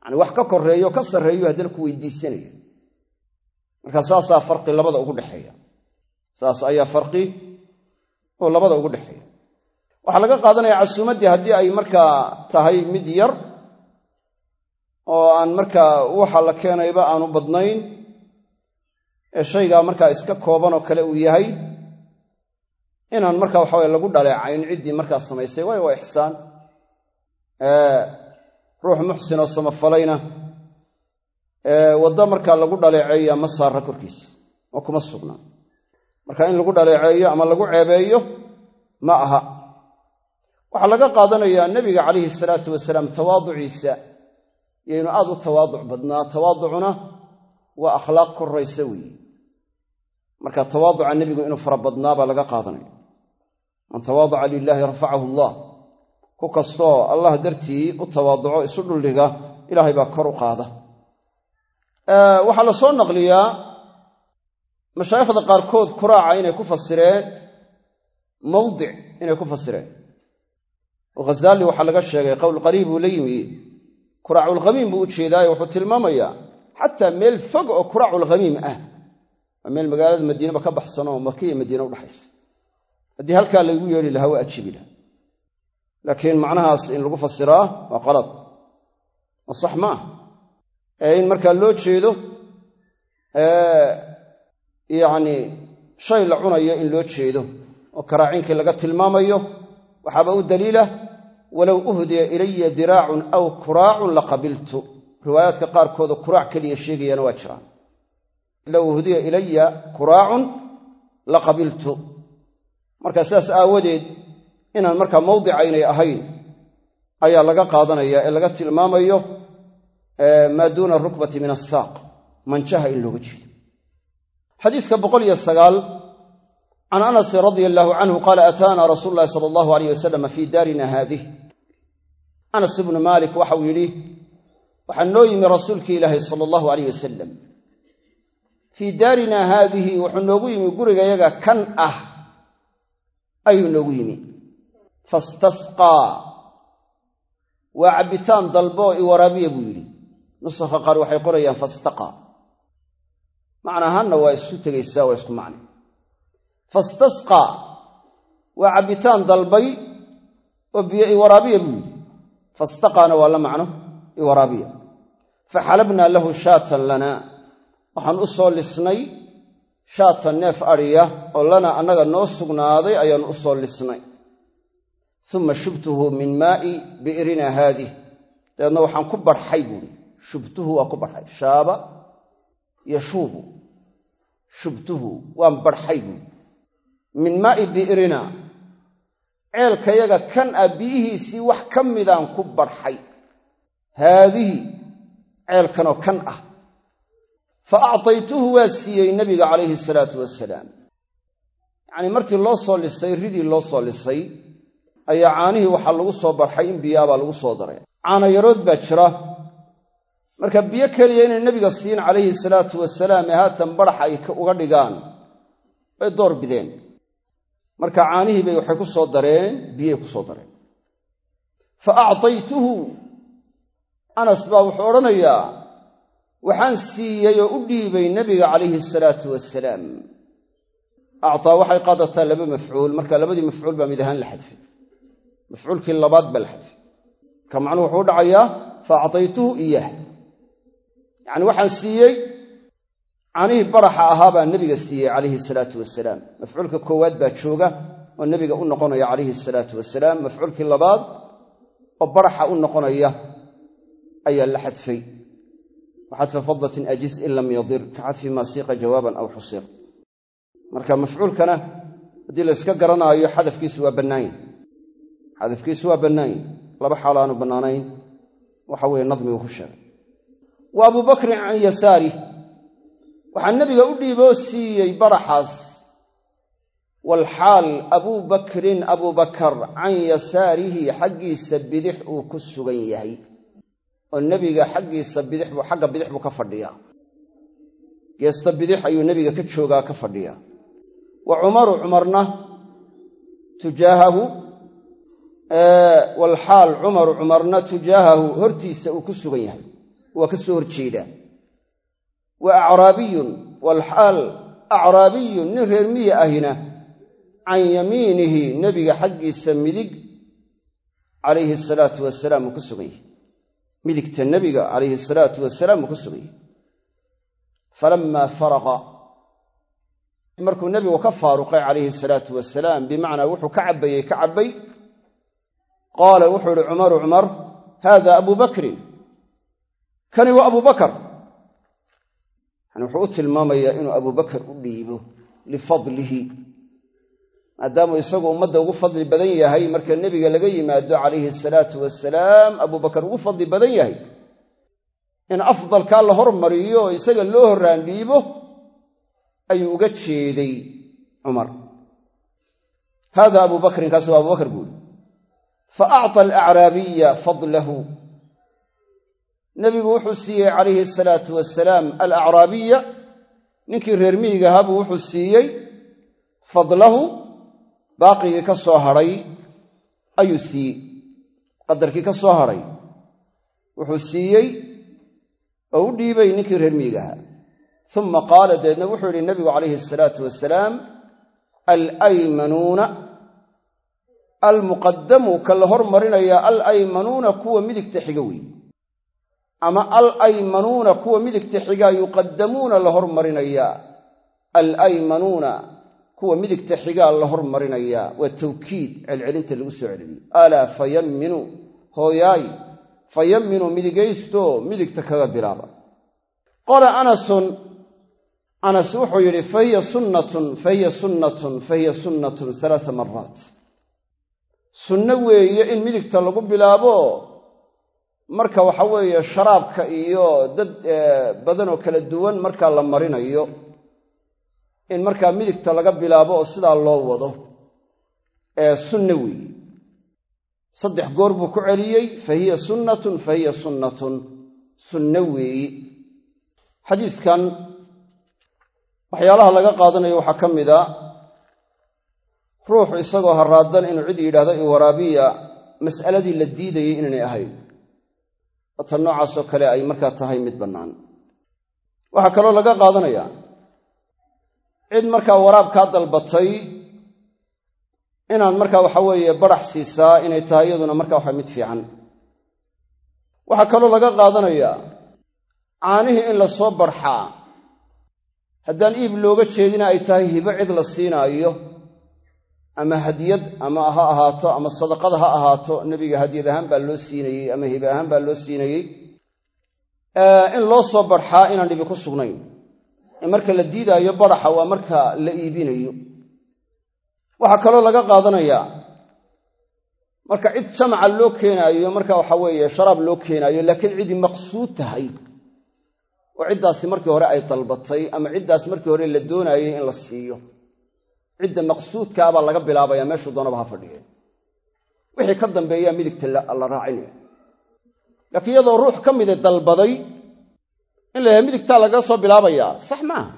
S1: Yacani wax ka korreeyo ka sarreeyo haddana ku weydiisanaya marka saasaa farqi labada ugu dhexeeya. Saas ayaa farqi oo labada ugu dhexeeya. Waxaa laga qaadanaya casuumaddii haddii ay markaa tahay mid yar oo aan markaa waxa la keenayba aanu badnayn ee shaygaa markaa iska kooban oo kale uu yahay inaan markaa waxaweye lagu dhaleecayn ciddii markaa samaysay. Waayo waa ixsaan. Ruux muxsin oo samafalayna waddo markaa lagu dhaleeceeya ma saara korkiisa oo kuma sugnaa marka in lagu dhaleeceeyo ama lagu ceebeeyo ma aha. Waxaa laga qaadanayaa nebiga calayhi salaatu wasalaam tawaaduciisa inuu aad u tawaaduc badnaa. Tawaaducuna waa akhlaaq koraysa weeye. Marka tawaaduca nebigu inuu fara badnaa baa laga qaadanaya. Man tawaadaca lilaahi rafacahu allah ku kastoo allah dartii u tawaaduco isu dhuldhiga ilaahay baa kor u qaada. Waxaa la soo naqliyaa mashaayikhda qaarkood kuraaca inay ku fasireen mawdic inay ku fasireen. Oo ghazaali waxaa laga sheegay qowl qariib uu la yimi kuraaculkhamiim buu u jeedaayo wuxuu tilmaamayaa xataa meel fog oo kuraaculkhamiim ah. Waa meel magaalada madiinaba ka baxsan oo makiya madiine udhaxaysa haddii halkaa laygu yeedhi lahaa waa ajiibi laha laakiin macnahaas in lagu fasiraa waa qalad. Oo sax ma ah. Ee in markaa loo jeedo yacni shay la cunayo in loo jeedo oo karaacinkii laga tilmaamayo waxaaba u daliila walow uhdiya ilaya diraacun aw kuraacun laqabiltu riwaayaadka qaarkooda kuraac keliya sheegayaana waa jiraan. Low uhdiya ilaya kuraacun laqabiltu marka sidaas aawadeed inaan markaa mawdicaynay ahayn ayaa laga qaadanaya ee laga tilmaamayo maa duuna rukbati min asaaq manjaha in looga jeedo. Xadiiska can anasin radia allaahu canhu qaala ataana rasuulu llahi sala allahu alayh wasalam fii daarina haadih anas ibnu maalik waxau yidhi waxaa noo yimi rasuulkii ilaahay sala allahu alayh wasalam fii daarina haadihi wuxuu noogu yimi gurigayaga kan ah. Ayuu noogu yimi. Fastasqaa. Waa cabbitaan dalbo i waraabiya buu yidhi. Nusakha qaar waxay qorayaan fastaqaa macna ahaanna waa isu tegaysaa waa isku macne fastasqaa. Waa cabbitaan dalbay oo biyo i waraabiya buu yidhi fastaqaana waa la macno iwaraabiya faxalabnaa lahu shaatan lana waxaan u soo lisnay shaatan neef adhiya oo lana annaga noo sugnaaday ayaannu u soo lisnay. Uma shubtuhu min maa'i bi'rina haadih dabeedna waxaan ku barxay buuhi. Shubtuhu waa ku barxay. Shaaba yashuubu shubtuhu waan barxay buuhi. Min maa'i bi'rina ceelkayaga kan ah biyihiisii wax ka midaan ku barxay. Haadihi ceelkanoo kan ah. Fa actaytuhu waa siiyey nabiga calayhi salaatu wasalaam yacnii markii loo soo lisay ridii loo soo lisay ayaa caanihii waxaa lagu soo barxay in biyaabaa lagu soo daray. Caana yarood baa jira. Marka biyo keliya inay nebiga siin calayhi salaatu wasalaam ee haatan barax ay uga dhigaan bay door bideen marka caanihii bay waxay ku soo dareen biyay ku soo dareen. Fa actaytuhu anas baa wuxuu odhanayaa waxaan siiyey oo u dhiibay nebiga calayhi salaatu wasalaam actaa waxay qaadataa laba mafcuul. Marka labadii mafcuul baa mid ahaan la xadfay. Mafcuulkii labaad baa la xadfay. Marka macnuhu wuxuu dhacayaa fa actaytuhu iyaah yacni waxaan siiyey canihii baraxa ahaa baa nebiga siiyey calayhi salaatu wasalaam mafcuulka koowaad baa jooga oo nebiga u noqonaya calayhi salaatu wasalaam mafcuulkii labaad oo baraxa u noqonaya ayaa la xadfay. Waxadfa fadlatin ajiz in lam yadir ka xadfi maa siiqa jawaaban aw xusir. Marka mafcuulkana haddii la yska garanaayo xadafkiisu waa bannaanya xadafkiisu waa bannaanya laba aanu bannaanayn. Waxa weeye nadmigu ku sheegay. Wa abuu bakrin can yasaarih waxaa nebiga u dhiiboo siiyey baraxaas. Walxaal abuu bakrin abuu bakar can yasaarihi xaggiisa bidix uu ku sugan yahay. Oo nebiga xaggiisa bidix buu xagga bidix buu ka fadhiyaa. Geesta bidix ayuu nebiga ka joogaa ka fadhiyaa. Wa cumaru cumarna tujaahahu walxaal cumaru cumarna tujaahahu hortiisa uu ku sugan yahay. Waa ka soo horjeedaa wa acraabiyun walxaal acraabiyun nin reer miyi ahina can yamiinihi nebiga xaggiisa midig calayhi salaatu wasalaam uu ku sugan yahay midigta nebiga calayhi salaatu wasalaam uu ku sugan yahay falammaa faraqa markuu nebigu ka faaruqay calayhi salaatu wasalaam bimacnaa wuxuu ka cabbayey ka cabbay. Qaala wuxuu ihi cumaru cumar haada abuu bakrin. Kani waa abuu bakar wuxuu u tilmaamayaa inuu abubakar u dhiibo lifadlihi maadaamuu isagu ummadda ugu fadli badan yahay. Marka nebiga laga yimaado calayhi salaatu wasalaam abubakar ugu fadli badan yahay. In afdalkaa la hormariyo oo isaga loo horraan dhiibo ayuu uga jeeday cumar. Haada abuu bakrin kaasi waa abubakar buuhi fa acطa alacraabiya fadlahu nebigu wuxuu siiyey calayhi salaatu wasalaam alacraabiya. Ninkii reer miyiga ahaa wuxuu siiyey fadlahu. Baaqigii ka soo hadhay ayuu siiyey. Qadarkii ka soo hadhay wuxuu siiyey oo u dhiibay ninkii reer miyiga ahaa. Uma qaala dabeedna wuxuu yidhi nebigu calayhi asalaatu wasalaam alaymanuuna almuqadamu ka la hormarinayaa alaymanuuna kuwa midigta xiga weeye ama alaymanuuna kuwa midigta xigaa yuqadamuuna la hormarinayaa alaymanuuna kuwa midigta xigaa la hormarinayaa waa tawkiid celcelinta lagu soo celiyey alaa fayamminu hooyaay fayamminu midigaysto midigta kaga bilaaba. Qaala anasun anas wuxuu yidhi fahiya sunnatun fahiya sunnatun fahiya sunnatun alaaa maraat sunno weeye in midigta lagu bilaabo marka waxa weeye sharaabka iyo dad badanoo kala duwan markaa la marinayo in markaa midigta laga bilaabo oo sidaa loo wado ee sunno weeye. Saddex goor buu ku celiyey fa hiya sunnatun fa hiya sunnatun. Sunno weeye. Xadiiskan waxyaalaha laga qaadanayo waxaa ka mid a ruuxu isagoo haraadan inuu cid yidhahdo iwaraabiya mas'aladii la diidayay inaynay ahayn oo noocaasoo kale ay markaa tahay mid bannaan. Waxaa kaloo laga qaadanayaa cid markaa waraab kaa dalbatay inaad markaa waxa weeye barax siisaa inay tahay iyaduna markaa waxa mid fiican. Waxaa kaloo laga qaadanayaa caanihii in la soo barxaa haddaan iib looga jeedina ay tahay hibo cid la siinaayo ama hadiyad ama ha ahaato ama sadaqada ha ahaato nebiga hadiyad ahaan baa loo siinayey ama hibe ahaan baa loo siinayey in loo soo barxaa inaan dhibi ku sugnayn. Marka la diidaayo baraxa waa marka la iibinayo. Waxaa kaloo laga qaadanayaa marka cid jamaca loo keenaayo marka waxa weeye sharaab loo keenaayo laakiin cidii maqsuud tahay. Oo ciddaasi markii hore ay dalbatay ama ciddaas markii hore la doonaayay in la siiyo cidda maqsuudkaa baa laga bilaabaya meeshuu doonaba ha fadhiye. Wixii ka dambeeyaa midigta la raacinaya laakiin iyadoo ruux ka mida dalbaday in la yahay midigtaa lagaga soo bilaabayaa sax maaha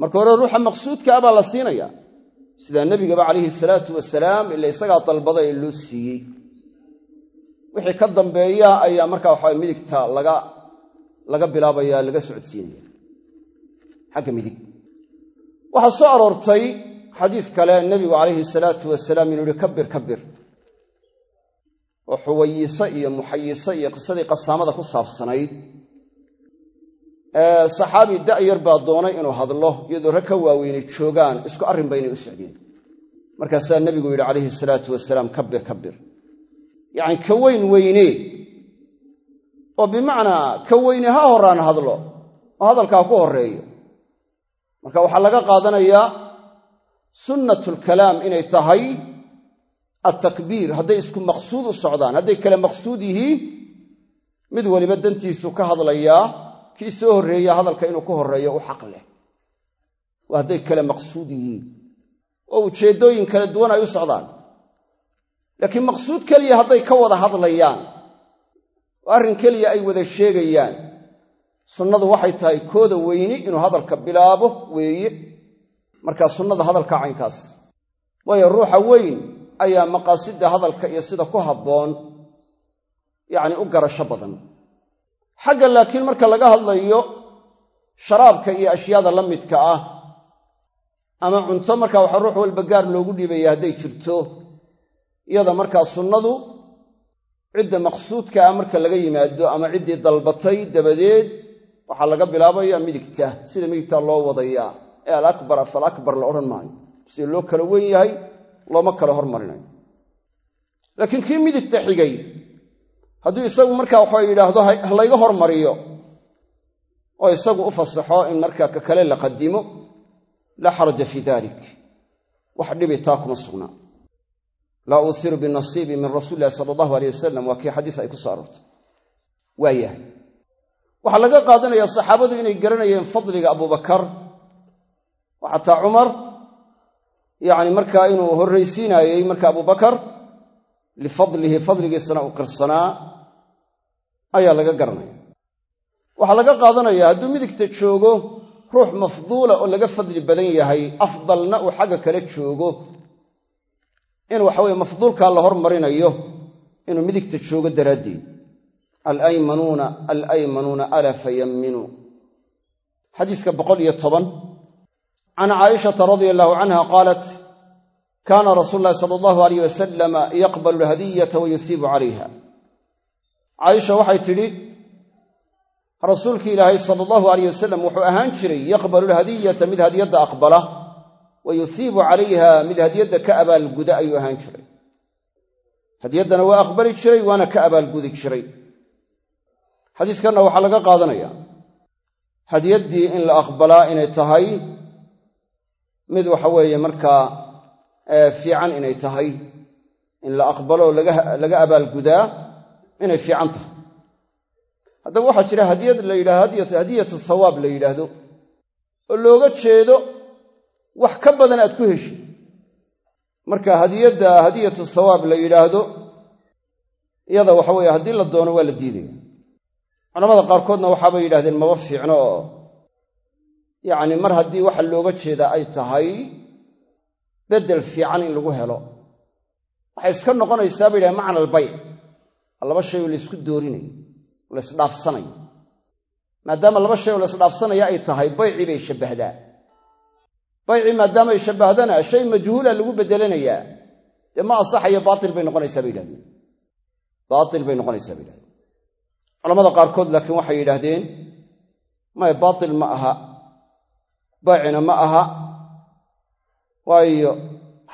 S1: marka hore ruuxa maqsuudkaa baa la siinaya. Sidaa nebigaba calayhi salaatu wasalaam ila isagaa dalbaday ee loo siiyey. Wixii ka dambeeya ayaa markaa waxaa midigta laga laga bilaabaya laga socodsiinaya. Xagga midig waxaa soo aroortay xadiis kale nebigu calayhi salaatu wasalaam inuu yihi kabir kabir oo xuwayiso iyo muxayiso iyo qisadii qasaamada ku saabsanayd. Saxaabi da'yar baa doonay inuu hadlo iyadoo rag ka waaweynay joogaan isku arrin baynay u socdeen. Markaasaa nebigu yidhi calayhi salaatu wasalaam kabir kabir yacni ka weyn weyne. Oo bimacnaa ka weyne ha horaan hadlo oo hadalkaa ku horreeyo marka waxaa laga qaadanayaa sunnatulkalaam inay tahay altakbiir hadday isku maqsuud u socdaan hadday kale maqsuud yihiin mid weliba dantiisu ka hadlayaa kii soo horreeya hadalka inuu ka horreeyo u xaq leh. Waa hadday kale maqsuud yihiin. Oo ujeeddooyin kala duwan ay u socdaan. Laakiin maqsuud keliya hadday ka wada hadlayaan oo arrin keliya ay wada sheegayaan sunnadu waxay tahay kooda weyni inuu hadalka bilaabo weeye. Markaa sunnada hadalka caynkaas. Waayo ruuxa weyn ayaa maqaasidda hadalka iyo sida ku habboon yacni u garasho badan. Xagga laakiin marka laga hadlayo sharaabka iyo ashyaada la midka ah ama cunto markaa waxa ruux walba gaar loogu dhiibaya hadday jirto iyada markaa sunnadu cidda maqsuudka ah marka laga yimaado ama ciddii dalbatay dabadeed waxaa laga bilaabaya midigta sida midigta loo wadayaa ee alakbar falakbar la odhan maayo. Sida loo kala wen yahay looma kala hormarinayo. Laakiin kii midigta xigay hadduu isagu markaa waxa yidhaahdo halayga hormariyo oo isagu u fasaxo in markaa ka kale la qadimo laa xaraja fii dalik wax dhibi taa kuma sugnaa laa uuhiru binasiibi min rasuuli sala allahu aleyh wasalam waa kii xadiis ay ku soo aroortay. Waa yahay waxaa laga qaadanayaa saxaabadu inay garanayeen fadliga abubakar oo xataa cumar. Yacni markaa inuu horraysiinaayey marka abubakar lifadlihi fadligiisana u qirsanaa ayaa laga garanaya. Waxaa laga qaadanaya hadduu midigta joogo ruux mafduula oo laga fadli badan yahay afdalna uu xagga kale joogo. In waxaweye mafduulkaa la hormarinayo inuu midigta joogo daraaddeed alaymanuuna alaymanuuna ala fayamminuu xadiiska boqol iyo toban can caaishata radia allahu canha qaalat kaana rasuulu llahi sala allahu alayh wasalama yaqbalu alhadiyata wa yusiibu calayha caaisha waxay tidhi rasuulki ilaahay sala allahu alayh wasalam wuxuu ahaan jiray yaqbalu alhadiyata mid hadiyadda aqbala wa yusiibu calayha mid hadiyadda ka abaalguda ayuu ahaan jiray hadiyaddana waa aqbali jiray waana ka abaalgudi jiray xadiiskanna waxaa laga qaadanaya. Hadiyaddii in la aqbalaa inay tahay mid waxa weeye markaa fiican inay tahay. In la aqbalo laga abaalgudaa inay fiican tahay. Haddaba waxaa jira hadiyad la yidhahdo hadiyatu thawaab la yidhaahdo oo looga jeedo wax ka badan aad ku heshi marka hadiyadda hadiyatu thawaab la yidhaahdo iyada waxa weeye haddii la doono waa la diidaya culamada qaarkoodna waxaabay yidhahdeen maba fiicno. Oo yacni mar haddii waxa looga jeedaa ay tahay beddel fiican in lagu helo. Waxay iska noqonaysaa bay yidhahdeen macna albayc laba shay oo laysku doorinayo oo laysdhaafsanayo maadaama laba shay oo laysdhaafsanaya ay tahay baycii bay shabbahdaa baycii maadaama ay shabbahdana shay majhuula lagu beddelanayaa. Dee ma ansaxayo baatil bay noqonaysaa bay yidhahdeen baatil bay noqonaysaa bay yidhahdeen culamada qaarkood laakiin waxay yidhaahdeen maya baatil ma aha baycina ma aha waayo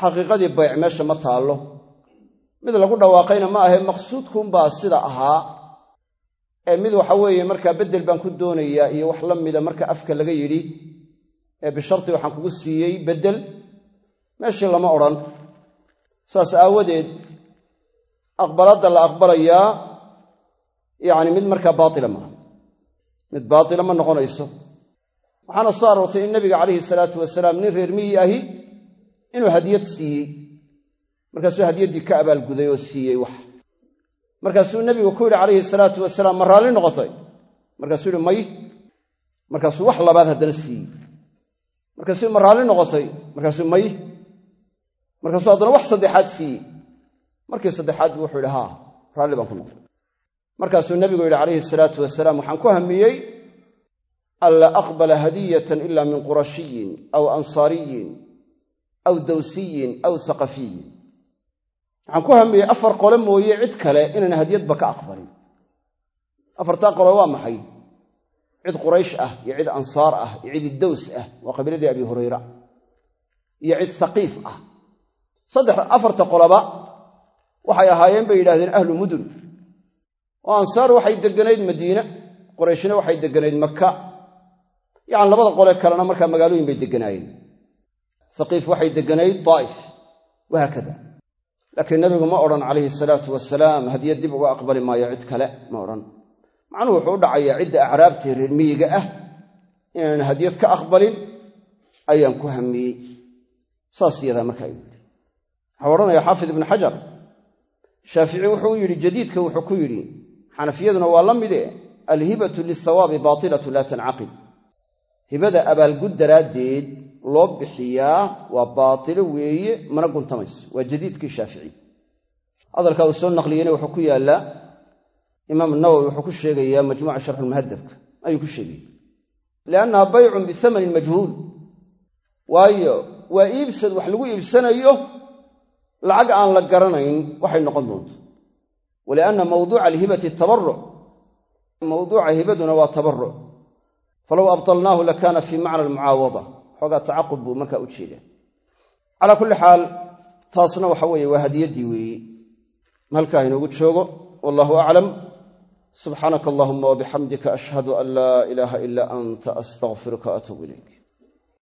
S1: xaqiiqadii bayc meesha ma taallo. Mid lagu dhawaaqayna ma ahe maqsuudkuunbaa sida ahaa. Ee mid waxa weeye markaa beddel baan ku doonayaa iyo wax la mida marka afka laga yidhi ee bisharti waxaan kugu siiyey beddel meeshii lama odhan. Saas aawadeed aqbaladda la aqbalayaa yacni mid markaa baatila maaha mid baatila ma noqonayso. Waxaana soo aroortay in nabiga calayhi salaatu wasalaam nin reer miyi ahi inuu hadiyad siiyey. Markaasuu hadiyaddii ka abaalguday oo siiyey wax. Markaasuu nebigu ku yidhi calayhi salaatu wasalaam ma raalli noqotay? Markaasuu yihi may. Markaasuu wax labaad haddana siiyey. Markaasuu ma raalli noqotay? Markaasuu may. Markaasuu haddana wax saddexaad siiyey. Markii saddexaad buu wuxuu yidhi haa raalli baan ku noqday markaasuu nebigu yidhi calayhi salaatu wasalaam waxaan ku hamiyey anlaa aqbala hadiyatan ila min qurashiyin aw ansaariyin aw dawsiyin aw haqafiyin waxaan ku hamiyey afar qole mooye cid kale inaan hadyadba ka aqbalin. Afartaa qole waa maxay? Cid quraysh ah iyo cid ansaar ah iyo cid iddaws ah waa qabiiladii abi hurayra iyo cid haqiif ah. Saddex afarta qolaba waxay ahaayeen bay yidhahdeen ahlu mudun oo ansaar waxay degganayd madiine qurayshna waxay degganayd maka yacani labada qole kalena markaa magaalooyin bay degganaayeen. Haqiif waxay degganayd daa'if wahaakada laakiin nabigu ma odhan calayhi salaatu wasalaam hadiya dib uga aqbali maayo cid kale ma odhan. Macnuhu wuxuu u cidda acraabtae reer miyiga ah inaanan hadiyad ka aqbalin ayaan ku hamiyey. Saas yadaa markaa inu yidhi. Waxau odhanaya xaafid ibnu xajar. Shaafici wuxuu yidhi jadiidka wuxuu ku yidhi xanafiyaduna waa la mide alhibatu lilthawaabi baatilatu laa tancaqib hibada abaalgud daraaddeed loo bixiyaa waa baatilo weeye mana guntamayso waa jadiidkii shaafici. Hadalkaa uu soo naqliyeyna wuxuu ku yaallaa imaam nawowi wuxuu ku sheegayaa majmuuca sharxulmuhadabka ayuu ku sheegaya liannaha baycun biamanin majhuul. Waayo waa iibsad wax lagu iibsanayo lacag aan la garanayn waxay noqon doonto walianna mawduuca alhibati tabaruc mawduuca hibaduna waa tabaruc falow abtalnaahu lakaana fii macna almucaawada xoogaa tacaqub buu markaa u jeedaa calaa kulli xaal taasna waxa weeye waa hadiyaddii weeye halkaa inoogu joogo wallahu aclam subxaanaka allahuma wabixamdika ashhadu an laa ilaaha ilaa anta astaqfiruka atuub ilayk